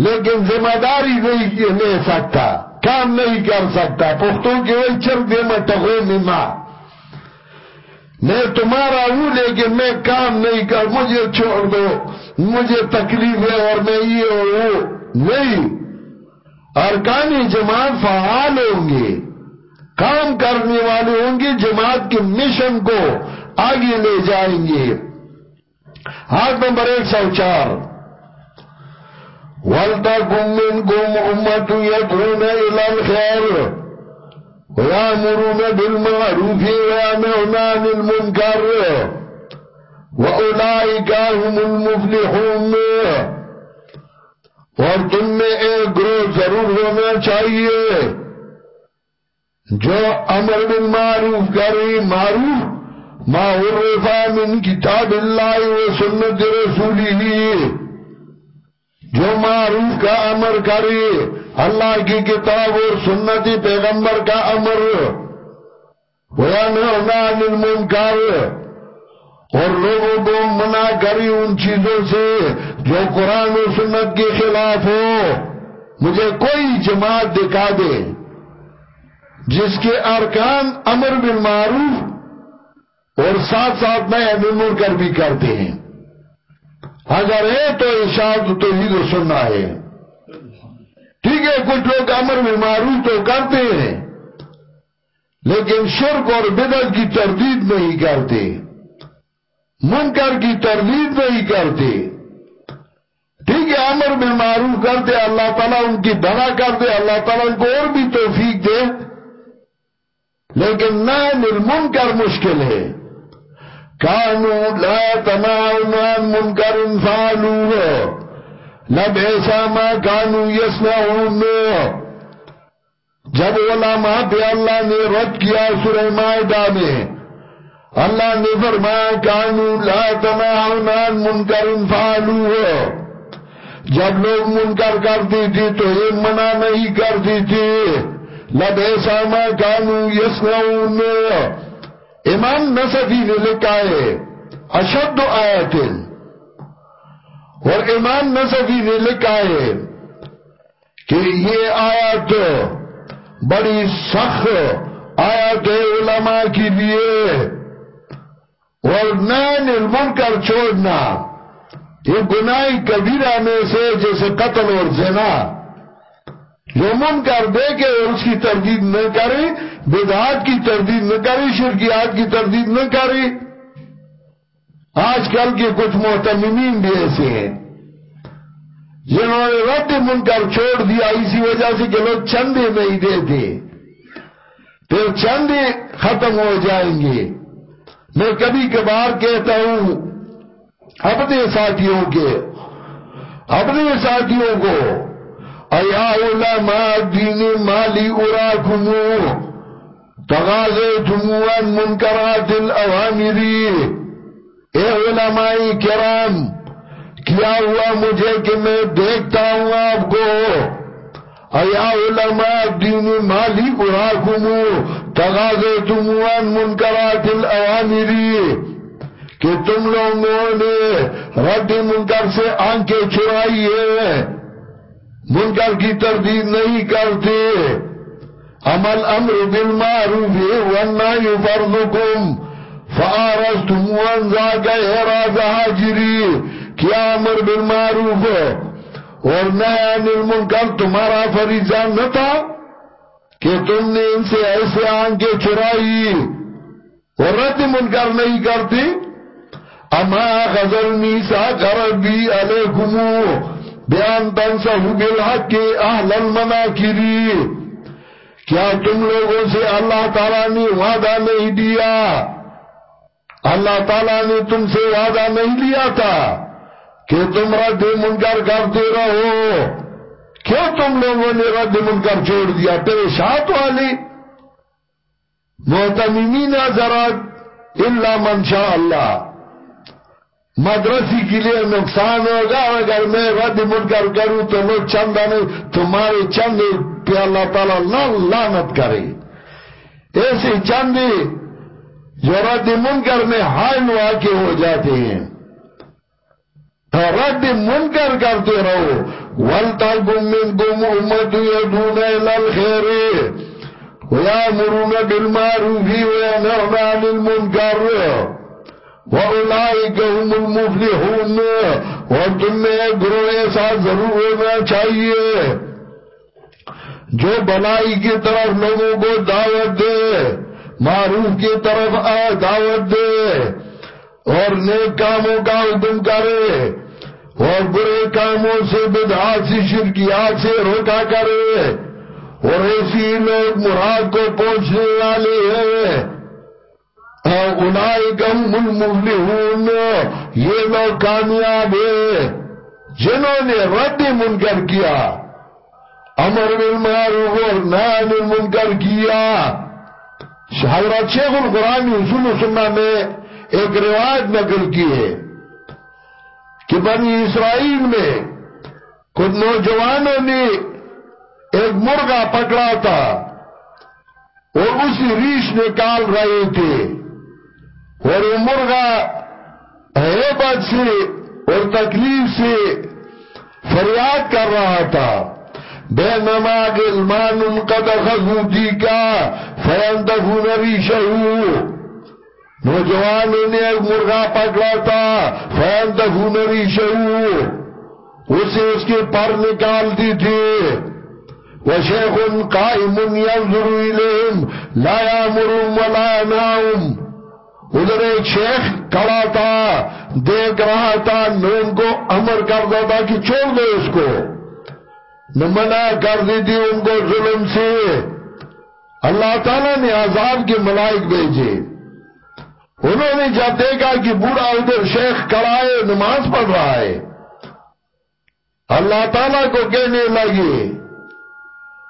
لیکن ذمہ داری نہیں لے سکتا، کام نہیں کر سکتا۔ پختوں کے وہی چل دے میں ٹغو نما میں تمہارا ہوں، لیکن میں کام نہیں کر، مجھے چھوڑ دو، مجھے تکلیف ہے اور میں یہ اور وہ نہیں۔ ارکانی جماعت فعال ہوں گے۔ کام کرنے والے ہوں گے، جماعت کے مشن کو آگے لے جائیں گے۔ ہاتھ نمبر ایک سو چار۔ وَلْتَكُمْ مِنْكُمْ أُمَّةٌ يَدْعُونَ إِلَى الْخَيْرِ وَيَأْمُرُونَ بِالْمَعْرُوفِ وَيَنْهَوْنَ عَنِ الْمُنكَرِ وَأُولَئِكَ هُمُ الْمُفْلِحُونَ اور تم میں ایک گروہ ضرور ہونا چاہیے جو امر بالمعروف کری معروف، ما عرفا من کتاب اللہ و سنت رسولی۔ جو معروف کا امر کری، اللہ کی کتاب اور سنتی پیغمبر کا امر۔ وَيَنْهَوْنَا عَنِ الْمُنْكَرِ اور لوگوں کو منع کری ان چیزوں سے جو قرآن و سنت کے خلاف ہو۔ مجھے کوئی جماعت دکھا دے جس کے ارکان امر بالمعروف اور ساتھ ساتھ میں امر کر بھی کرتے ہیں۔ اگر ہے تو اشاد تو ہی تو سننا ہے۔ ٹھیک ہے، کچھ لوگ امر بالمعروف تو کرتے ہیں، لیکن شرک اور بدل کی تردید نہیں کرتے۔ منکر کی تردید نہیں کرتے۔ ٹھیک ہے، امر بالمعروف کرتے، اللہ تعالیٰ ان کی بنا کرتے، اللہ تعالیٰ ان کو اور بھی توفیق دے۔ لیکن نین المنکر مشکل ہے۔ کانو لا تناؤن عن منکر فعلوه لبعسا ما کانو یسنعون جب علماء پہ اللہ نے رد کیا سورہ مائدہ میں، اللہ نے فرمایا کانو لا تناؤن عن منکر فعلوه جب لوگ منکر کرتی تھی تو یہ منع نہیں کرتی تھی لبیسا ما کانو یسنعون امام نصفی نے لکھا ہے، اشد آیت۔ اور امام نصفی نے لکھا ہے کہ یہ آیت بڑی سخت آیت ہے علماء کی لیے۔ اور نین المنکر چھوڑنا، یہ گناہ کبیرہ میں سے جیسے قتل اور زنا۔ جو من کر دے کے اس کی تردید نہ کرے بدعات کی تردید نہ کرے شرکیات کی تردید نہ کرے آج کل کے کچھ محتمین بھی ایسے ہیں۔ جنہوں نے رد من کر چھوڑ دیا، اسی وجہ سے کہ لوگ چندے نہیں دیتے۔ پھر چندے ختم ہو جائیں گے۔ میں کبھی کبھار کہتا ہوں، اپنے ساتھیوں کے، اپنے ساتھیوں کو ایا علماء دین مالی اراکمو۔ تغازیتموان منکرات الاوامری اے علماء کرام، کیا ہوا مجھے کہ میں دیکھتا ہوں آپ کو؟ ایا علماء دین مالی اراکمو تغازیتموان منکرات الاوامری کہ تم لوگوں نے رد منکر سے آنکھیں چھرائی ہے منکر کی تردید نہیں کرتے عمل امر بالمعروف والنہی فرضکم فآرستم وانزا کا احراز حاجری کیا امر بالمعروف اور نہی المنکر تمہارا فریضہ نہ تھا کہ تم نے ان سے ایسے آنکھیں چھرائی اور رد منکر نہیں کرتی اما غزل نیسا کربی علیکمو بیان تنسہو بالحق اہل المناکری کیا تم لوگوں سے اللہ تعالیٰ نے وعدہ نہیں دیا؟ اللہ تعالیٰ نے تم سے وعدہ نہیں لیا تھا کہ تم رد منکر کرتے رہو؟ کیوں تم لوگوں نے رد منکر چھوڑ دیا؟ پیشات والی محتمین حضرات اللہ منشاء اللہ۔ مدرسی کے لیے نقصان ہوگا، اگر میں رد منکر کروں تو لوگ چندہ نہیں تمہارے چند پہ اللہ تعالیٰ لانت کرے۔ ایسے چندے جو رد منکر میں حائل واقع ہو جاتے ہیں۔ تو رد منکر کرتے رہو۔ وَلْتَقُمْ مِنْكُمْ أُمَّةٌ يَدْعُونَ إِلَى الْخَيْرِ وَيَأْمُرُونَ بِالْمَعْرُوفِ وَيَنْهَوْنَ عَنِ الْمُنكَرِ۔ وَأُولَئِكَ هُمُ الْمُفْلِحُونَ اور تم میں گروہ ایسا ضرور ہونا چاہیے جو بلائی کی طرف لوگوں کو دعوت دے، معروف کی طرف آ، دعوت دے اور نیک کاموں کا حکم کرے اور برے کاموں سے بدعات، سے شرکیات سے روکا کرے اور ایسی لوگ مراد کو پہنچنے والے ہیں اولائکم المفلحون. یہ لوگ کامیاب ہے جنہوں نے رد منکر کیا، امر بالمعروف اور نان المنکر کیا۔ حضرت شیخ القرآن حسن سننا میں ایک روایت نقل کی ہے کہ بنی اسرائیل میں کچھ نوجوانوں نے ایک مرغا پکڑا تھا اور اسی ریش نکال رہے تھے۔ اور وہ مرغا حیبت سے اور تکلیف سے فریاد کر رہا تھا۔ بے نما گلمان قد خزوتی کا فینتفون ریشہو نوجوانوں نے ایک مرغا پکڑا تھا فینتفون ریشہو اسے اس کے پر نکالتی تھی وشیخ قائم ينظر إليهم لا يامرهم ولا يناهم ادھر ایک شیخ کھڑا تھا دیکھ رہا تھا نہ ان کو امر کر دیتا کہ چھوڑ دے اس کو۔ نہ منع کر دی تھی ان کو ظلم سے۔ اللہ تعالیٰ نے عذاب کے ملائک بھیجے۔ انہوں نے جب دیکھا کہ بوڑھا ادھر شیخ کڑائے نماز پڑھ رہا ہے۔ اللہ تعالیٰ کو کہنے لگے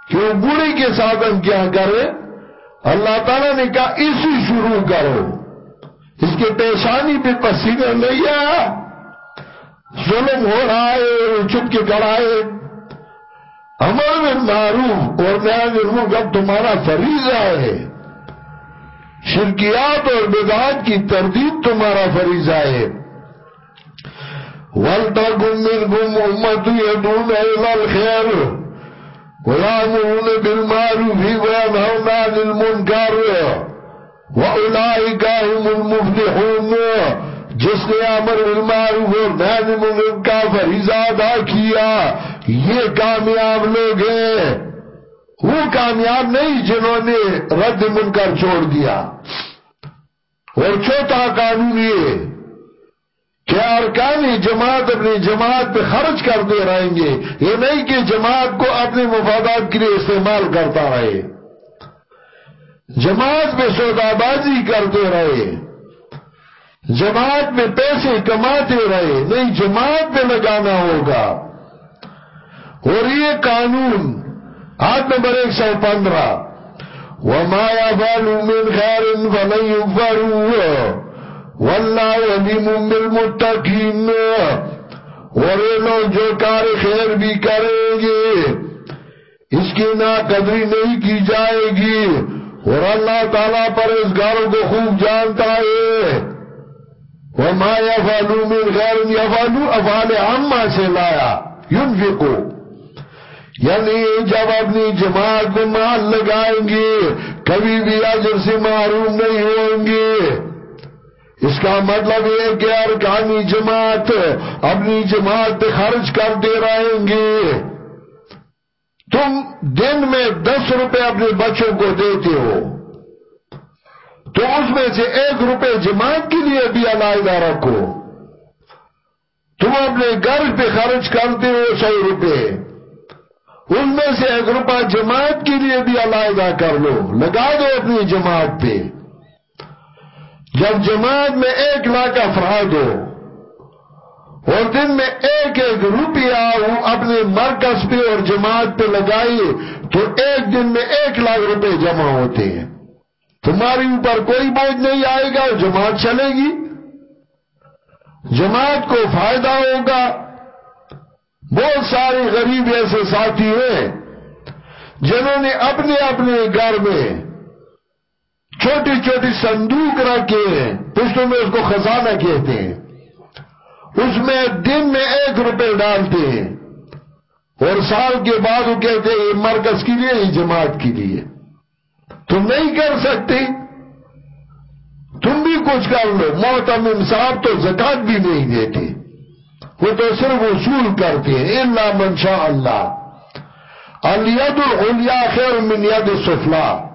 کہ وہ بوڑھی کے ساتھ ہم کیا کریں؟ اللہ تعالیٰ نے کہا، اسی شروع کرو۔ کے پیشانی پہ پسینہ نہیں آیا ظلم ہو رہا ہے چپ کے کڑائے امر میں معروف اور نیا نرمک اب تمہارا فریضہ ہے۔ شرکیات اور بدعات کی تردید تمہارا فریضہ ہے۔ وَلْتَقُمْ مِنْكُمْ أُمَّةٌ يَدْعُونَ إِلَى الْخَيْرِ وَيَأْمُرُونَ بِالْمَعْرُوفِ وَيَنْهَوْنَ عَنِ الْمُنْكَرِ وَأُولَئِكَ هُمُ الْمُفْلِحُونَ جس نے امر بالمعروف اور نہی منکر کا فریضہ ادا کیا، یہ کامیاب لوگ ہیں۔ وہ کامیاب نہیں جنہوں نے رد منکر چھوڑ دیا۔ اور چوتھا قانون یہ کہ ارکانی جماعت اپنی جماعت پہ خرچ کرتے رہیں گے۔ یہ نہیں کہ جماعت کو اپنے مفادات کے لیے استعمال کرتا رہے۔ جماعت میں سودا بازی کرتے رہے، جماعت میں پیسے کماتے رہے، نہیں جماعت پہ لگانا ہوگا۔ اور یہ قانون آٹھ نمبر ایک سو پندرہ۔ وَمَا يَفَعَلُوا مِنْ خَيْرٍ فَلَنْ يُغْفَرُوا واللہ علیم بالمتقین اور یہ لوگ جو کار خیر بھی کریں گے، اس کی نا قدری نہیں کی جائے گی۔ اور اللہ تعالیٰ پر اس گھروں کو خوب جانتا ہے۔ وما یفعلو من غیر یفعلو افعال عامہ سے لایا ينفقو یعنی جب اپنی جماعت کو مال لگائیں گے، کبھی بھی عجر سے معروم نہیں ہوں گے۔ اس کا مطلب یہ کہ ارکانی جماعت اپنی جماعت خرچ کرتے رہیں گے۔ تم دن میں دس روپے اپنے بچوں کو دیتے ہو۔ تو اس میں سے ایک روپے جماعت کے لیے بھی علاحدہ رکھو۔ تم اپنے گھر پہ خرچ کرتے ہو سو روپے۔ ان میں سے ایک روپہ جماعت کے لیے بھی علاحدہ کر لو۔ لگا دو اپنی جماعت پہ۔ جب جماعت میں ایک لاکھ افراد ہو اور دن میں ایک ایک روپیہ ہوں اپنے مرکز پہ اور جماعت پہ لگائی تو ایک دن میں ایک لاکھ روپے جمع ہوتے ہیں۔ تمہاری اوپر کوئی بوجھ نہیں آئے گا، جماعت چلے گی۔ جماعت کو فائدہ ہوگا۔ بہت سارے غریب ایسے ساتھی ہیں جنہوں نے اپنے اپنے گھر میں چھوٹی چھوٹی صندوق رکھے ہیں۔ پشتوں میں اس کو خزانہ کہتے ہیں۔ اس میں دن میں ایک روپے ڈالتے ہیں۔ اور سال کے بعد وہ کہتے ہیں مرکز کے لیے، یہ جماعت کے لیے۔ تم نہیں کر سکتے۔ تم بھی کچھ کر لو۔ محتم صاحب تو زکات بھی نہیں دیتے۔ وہ تو صرف وصول کرتے ہیں۔ اللہ منشاء اللہ الید العلیاء خیر من ید السفلہ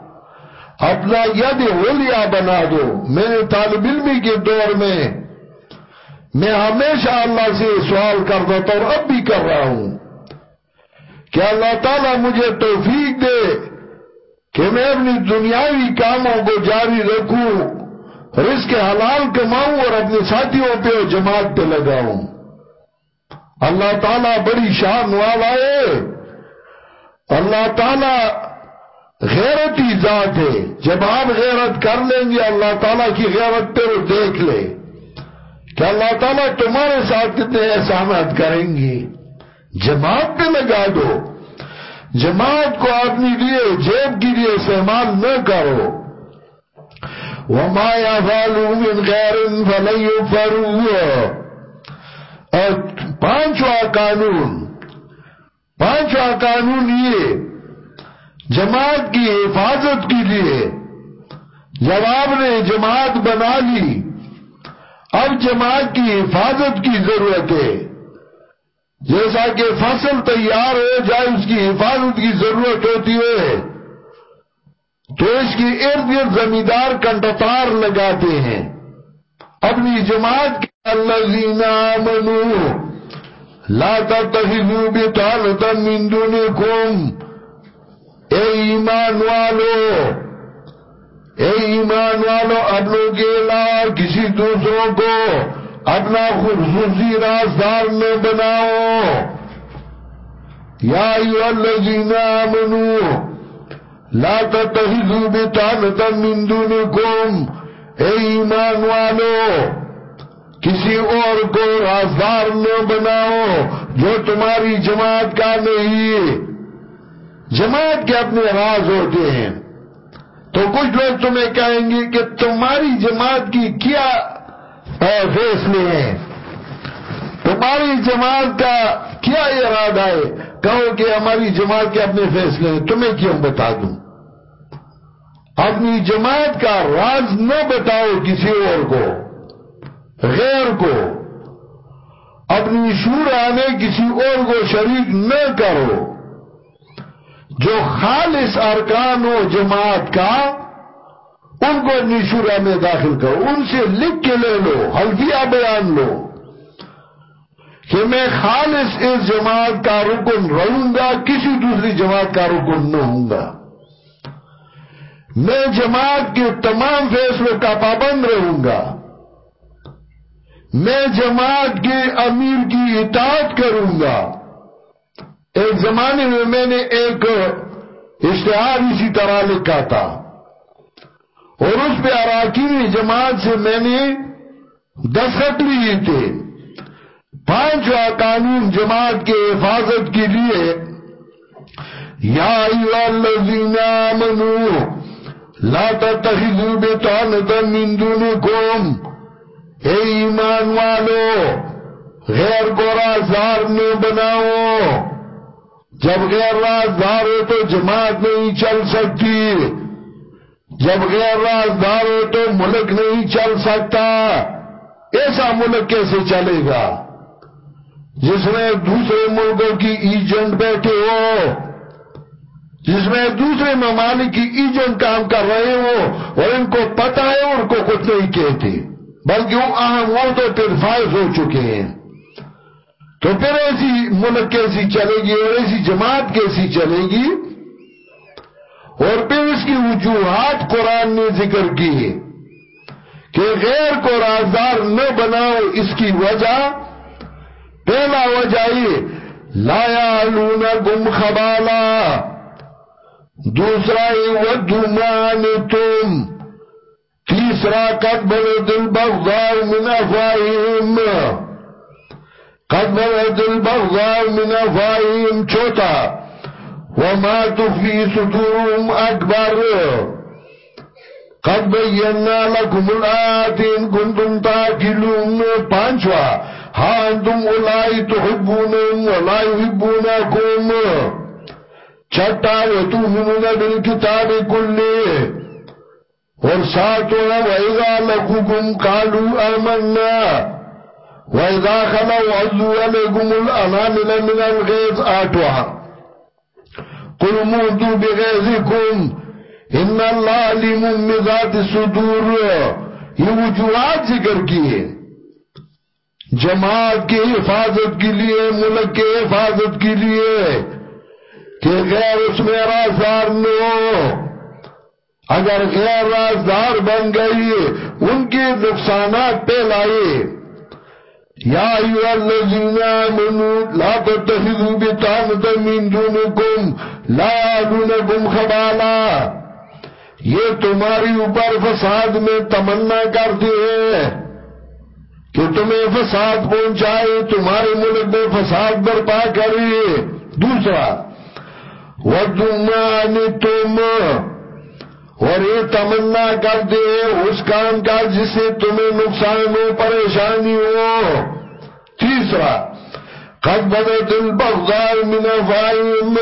اپنا ید غلیہ بنا دو۔ میرے طالب علمی کے دور میں میں ہمیشہ اللہ سے سوال کر دیتا اور اب بھی کر رہا ہوں کہ اللہ تعالیٰ مجھے توفیق دے کہ میں اپنی دنیاوی کاموں کو جاری رکھوں، رزق حلال کماؤں اور اپنے ساتھیوں پہ اور جماعت پہ لگاؤں۔ اللہ تعالیٰ بڑی شان والا ہے۔ اللہ تعالیٰ غیرتی ذات ہے۔ جب آپ غیرت کر لیں گے، اللہ تعالیٰ کی غیرت پہ وہ دیکھ لے۔ کہ اللہ تعالیٰ تمہارے ساتھ کتنے احسانات کریں گے؟ جماعت پہ لگا دو۔ جماعت کو اپنی لیے جیب کے لیے استعمال نہ کرو۔ وما يفعلوا من خير فلن يغفروه۔ اور پانچواں قانون پانچواں قانون یہ، جماعت کی حفاظت کے لیے۔ جب آپ نے جماعت بنا لی۔ اب جماعت کی حفاظت کی ضرورت ہے۔ جیسا کہ فصل تیار ہو جائے، اس کی حفاظت کی ضرورت ہوتی ہے۔ تو اس کی ارد گرد زمیندار کنٹتار لگاتے ہیں۔ اپنی جماعت کے الذین آمنوا لا تتخذوا بطالتا من دونکم، اے ایمان والو اے ایمان والو اپنوں کے علاوہ کسی دوسروں کو اپنا خصوصی رازدار میں بناؤ۔ یا ایو الذین آمنوا لا تتخذوا بطالتا من دونکم۔ اے ایمان والو، کسی اور کو رازدار نہ بناؤ جو تمہاری جماعت کا نہیں۔ جماعت کے اپنے راز ہوتے ہیں۔ تو کچھ لوگ تمہیں کہیں گے کہ تمہاری جماعت کی کیا فیصلے ہیں تمہاری جماعت کا کیا ارادہ ہے؟ کہو کہ ہماری جماعت کے اپنے فیصلے ہیں، تمہیں کیوں بتا دوں؟ اپنی جماعت کا راز نہ بتاؤ کسی اور کو، غیر کو۔ اپنی شور آنے کسی اور کو شریک نہ کرو۔ جو خالص ارکان و جماعت کا، ان کو اپنی میں داخل کرو، ان سے لکھ کے لے لو حلفیہ بیان لو کہ میں خالص اس جماعت کا رکن رہوں گا، کسی دوسری جماعت کا رکن نہ ہوں گا۔ میں جماعت کے تمام فیصلوں کا پابند رہوں گا۔ میں جماعت کے امیر کی اطاعت کروں گا۔ زمانے میں میں نے ایک اشتہار اسی طرح لکھا تھا۔ اور اس پہ اراکین جماعت سے میں نے دستخط لیے تھے۔ پانچواں قانون جماعت کے حفاظت کے لیے یا ایوہ الذین آمنوا لا تتخذوا بطانتا من دونکم۔ اے ایمان والو، غیر کو رازدار میں بناؤ۔ جب غیر رازدار ہو تو جماعت نہیں چل سکتی، جب غیر رازدار ہو تو ملک نہیں چل سکتا، ایسا ملک کیسے چلے گا؟ جس میں دوسرے ملکوں کی ایجنٹ بیٹھے ہو، جس میں دوسرے ممالک کی ایجنٹ کام کر رہے ہو، اور ان کو پتا ہے ان کو کچھ نہیں کہتے، بلکہ وہ اہم وہ تو پھر فائز ہو چکے ہیں۔ تو پھر ایسی ملک کیسی چلے گی اور ایسی جماعت کیسی چلے گی؟ اور پھر اس کی وجوہات قرآن نے ذکر کی کہ غیر کو رازدار نہ بناؤ، اس کی وجہ، پہلا وجہ یہ لایا لونا گم خبالا، دوسرا ودو مان تم تیسرا قد بلد البغضاء من افائهم قد بلد البغضاء من افائهم چوتا وما تخفي صدورهم اکبر قد بینا لکم الآیات ان کنتم تاکلون پانچوا ہاں انتم اولائی تحبونهم ولا يحبونكم چھٹا، وتؤمنون بالکتاب کلی. اور ساتوا وَإِذَا لَقُكُمْ قَالُوا وَإِذَا خَلَوْا عَزُّوا عَلَيْكُمُ الْأَنَامِلَ مِنَ الْغَيْظِ آٹوا قُلْ مُوتُوا بِغَيْظِكُمْ. إِنَّ اللَّهَ عَلِيمٌ بِذَاتِ الصُّدُورِ. یہ وجوہات ذکر کیے جماعت کی حفاظت کے لیے، ملک کے حفاظت کے لیے، کہ غیر اس میں رازدار نہ ہو۔ اگر غیر رازدار بن گئی، ان کی نقصانات پہ لائے یا ایوہ الذین آمنوا لا تتخذوا بطانتا من دونکم لا آدونکم خبالا یہ تمہاری اوپر فساد میں تمنا کرتے ہیں کہ تمہیں فساد پہنچائے، تمہارے ملک میں فساد برپا کرے۔ دوسرا وَدُمَانِ تُمَ اور یہ تمنا کرتے ہیں اس کام کا جس سے تمہیں نقصان ہو، پریشانی ہو۔ تیسرا، قد بدت البغضاء من افعالهم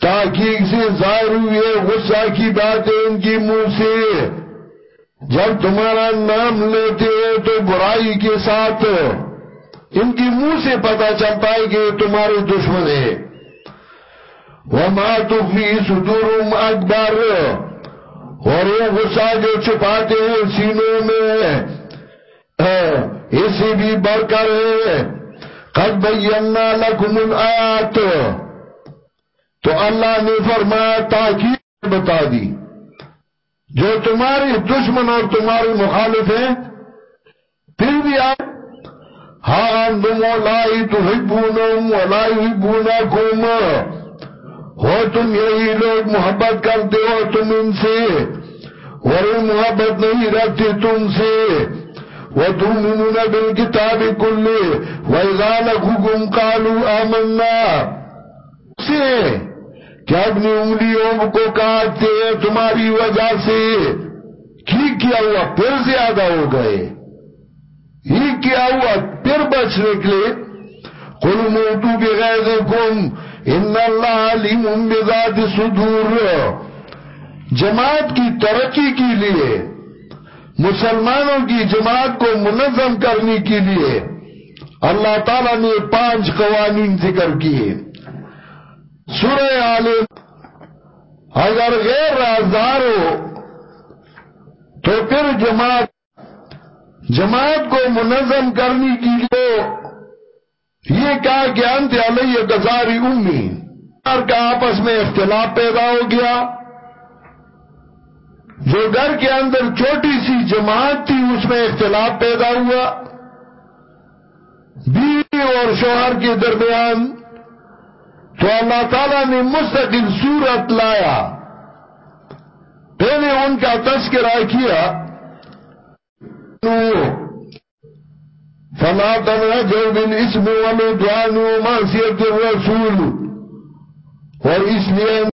تحقیق سے ظاہر ہوئی ہے، غصہ کی باتیں ان کی منہ سے۔ جب تمہارا نام لیتے ہیں تو برائی کے ساتھ ان کی منہ سے پتا چلتا ہے کہ تمہارے دشمن ہے وَمَا تُفِي صُدُورُمْ أَكْبَرُ۔ اور وہ غصہ جو چھپاتے ہیں سینوں میں اسی بھی بڑھ کر قد بینا لکم الآیات۔ تو اللہ نے فرمایا، تاکید بتا دی، جو تمہاری دشمن اور تمہاری مخالف ہیں، پھر بھی آپ ہاں تم لائی تو ہبونم ولائی ہبونکم ہو، تم یہی لوگ محبت کرتے ہو تم ان سے، اور وہ محبت نہیں رکھتے تم سے۔ وہ تم انہوں نے بل کتاب آمنا سے کیا اپنی انگلیوں کو کاٹتے ہیں، تمہاری وجہ سے ٹھیک کیا ہوا، پھر زیادہ ہو گئے۔ ہی کیا ہوا؟ پھر بچ نکلے قل موتو بغیظکم ان اللہ علیم بذات صدور۔ جماعت کی ترقی کے لیے مسلمانوں کی جماعت کو منظم کرنے کے لیے اللہ تعالیٰ نے پانچ قوانین ذکر کیے۔ سورہ عالم اگر غیر رازدار ہو، تو پھر جماعت جماعت کو منظم کرنے کے لیے یہ کہا کہ انت علیہ گزاری امی۔ کا آپس میں اختلاف پیدا ہو گیا۔ جو گھر کے اندر چھوٹی سی جماعت تھی، اس میں اختلاف پیدا ہوا۔ بیوی اور شوہر کے درمیان تو اللہ تعالیٰ نے مستقل صورت لایا۔ پہلے ان کا تذکرہ کیا۔ فلا تنهجر بالاسم والعدوان ومعصية الرسول۔ اور اس لیے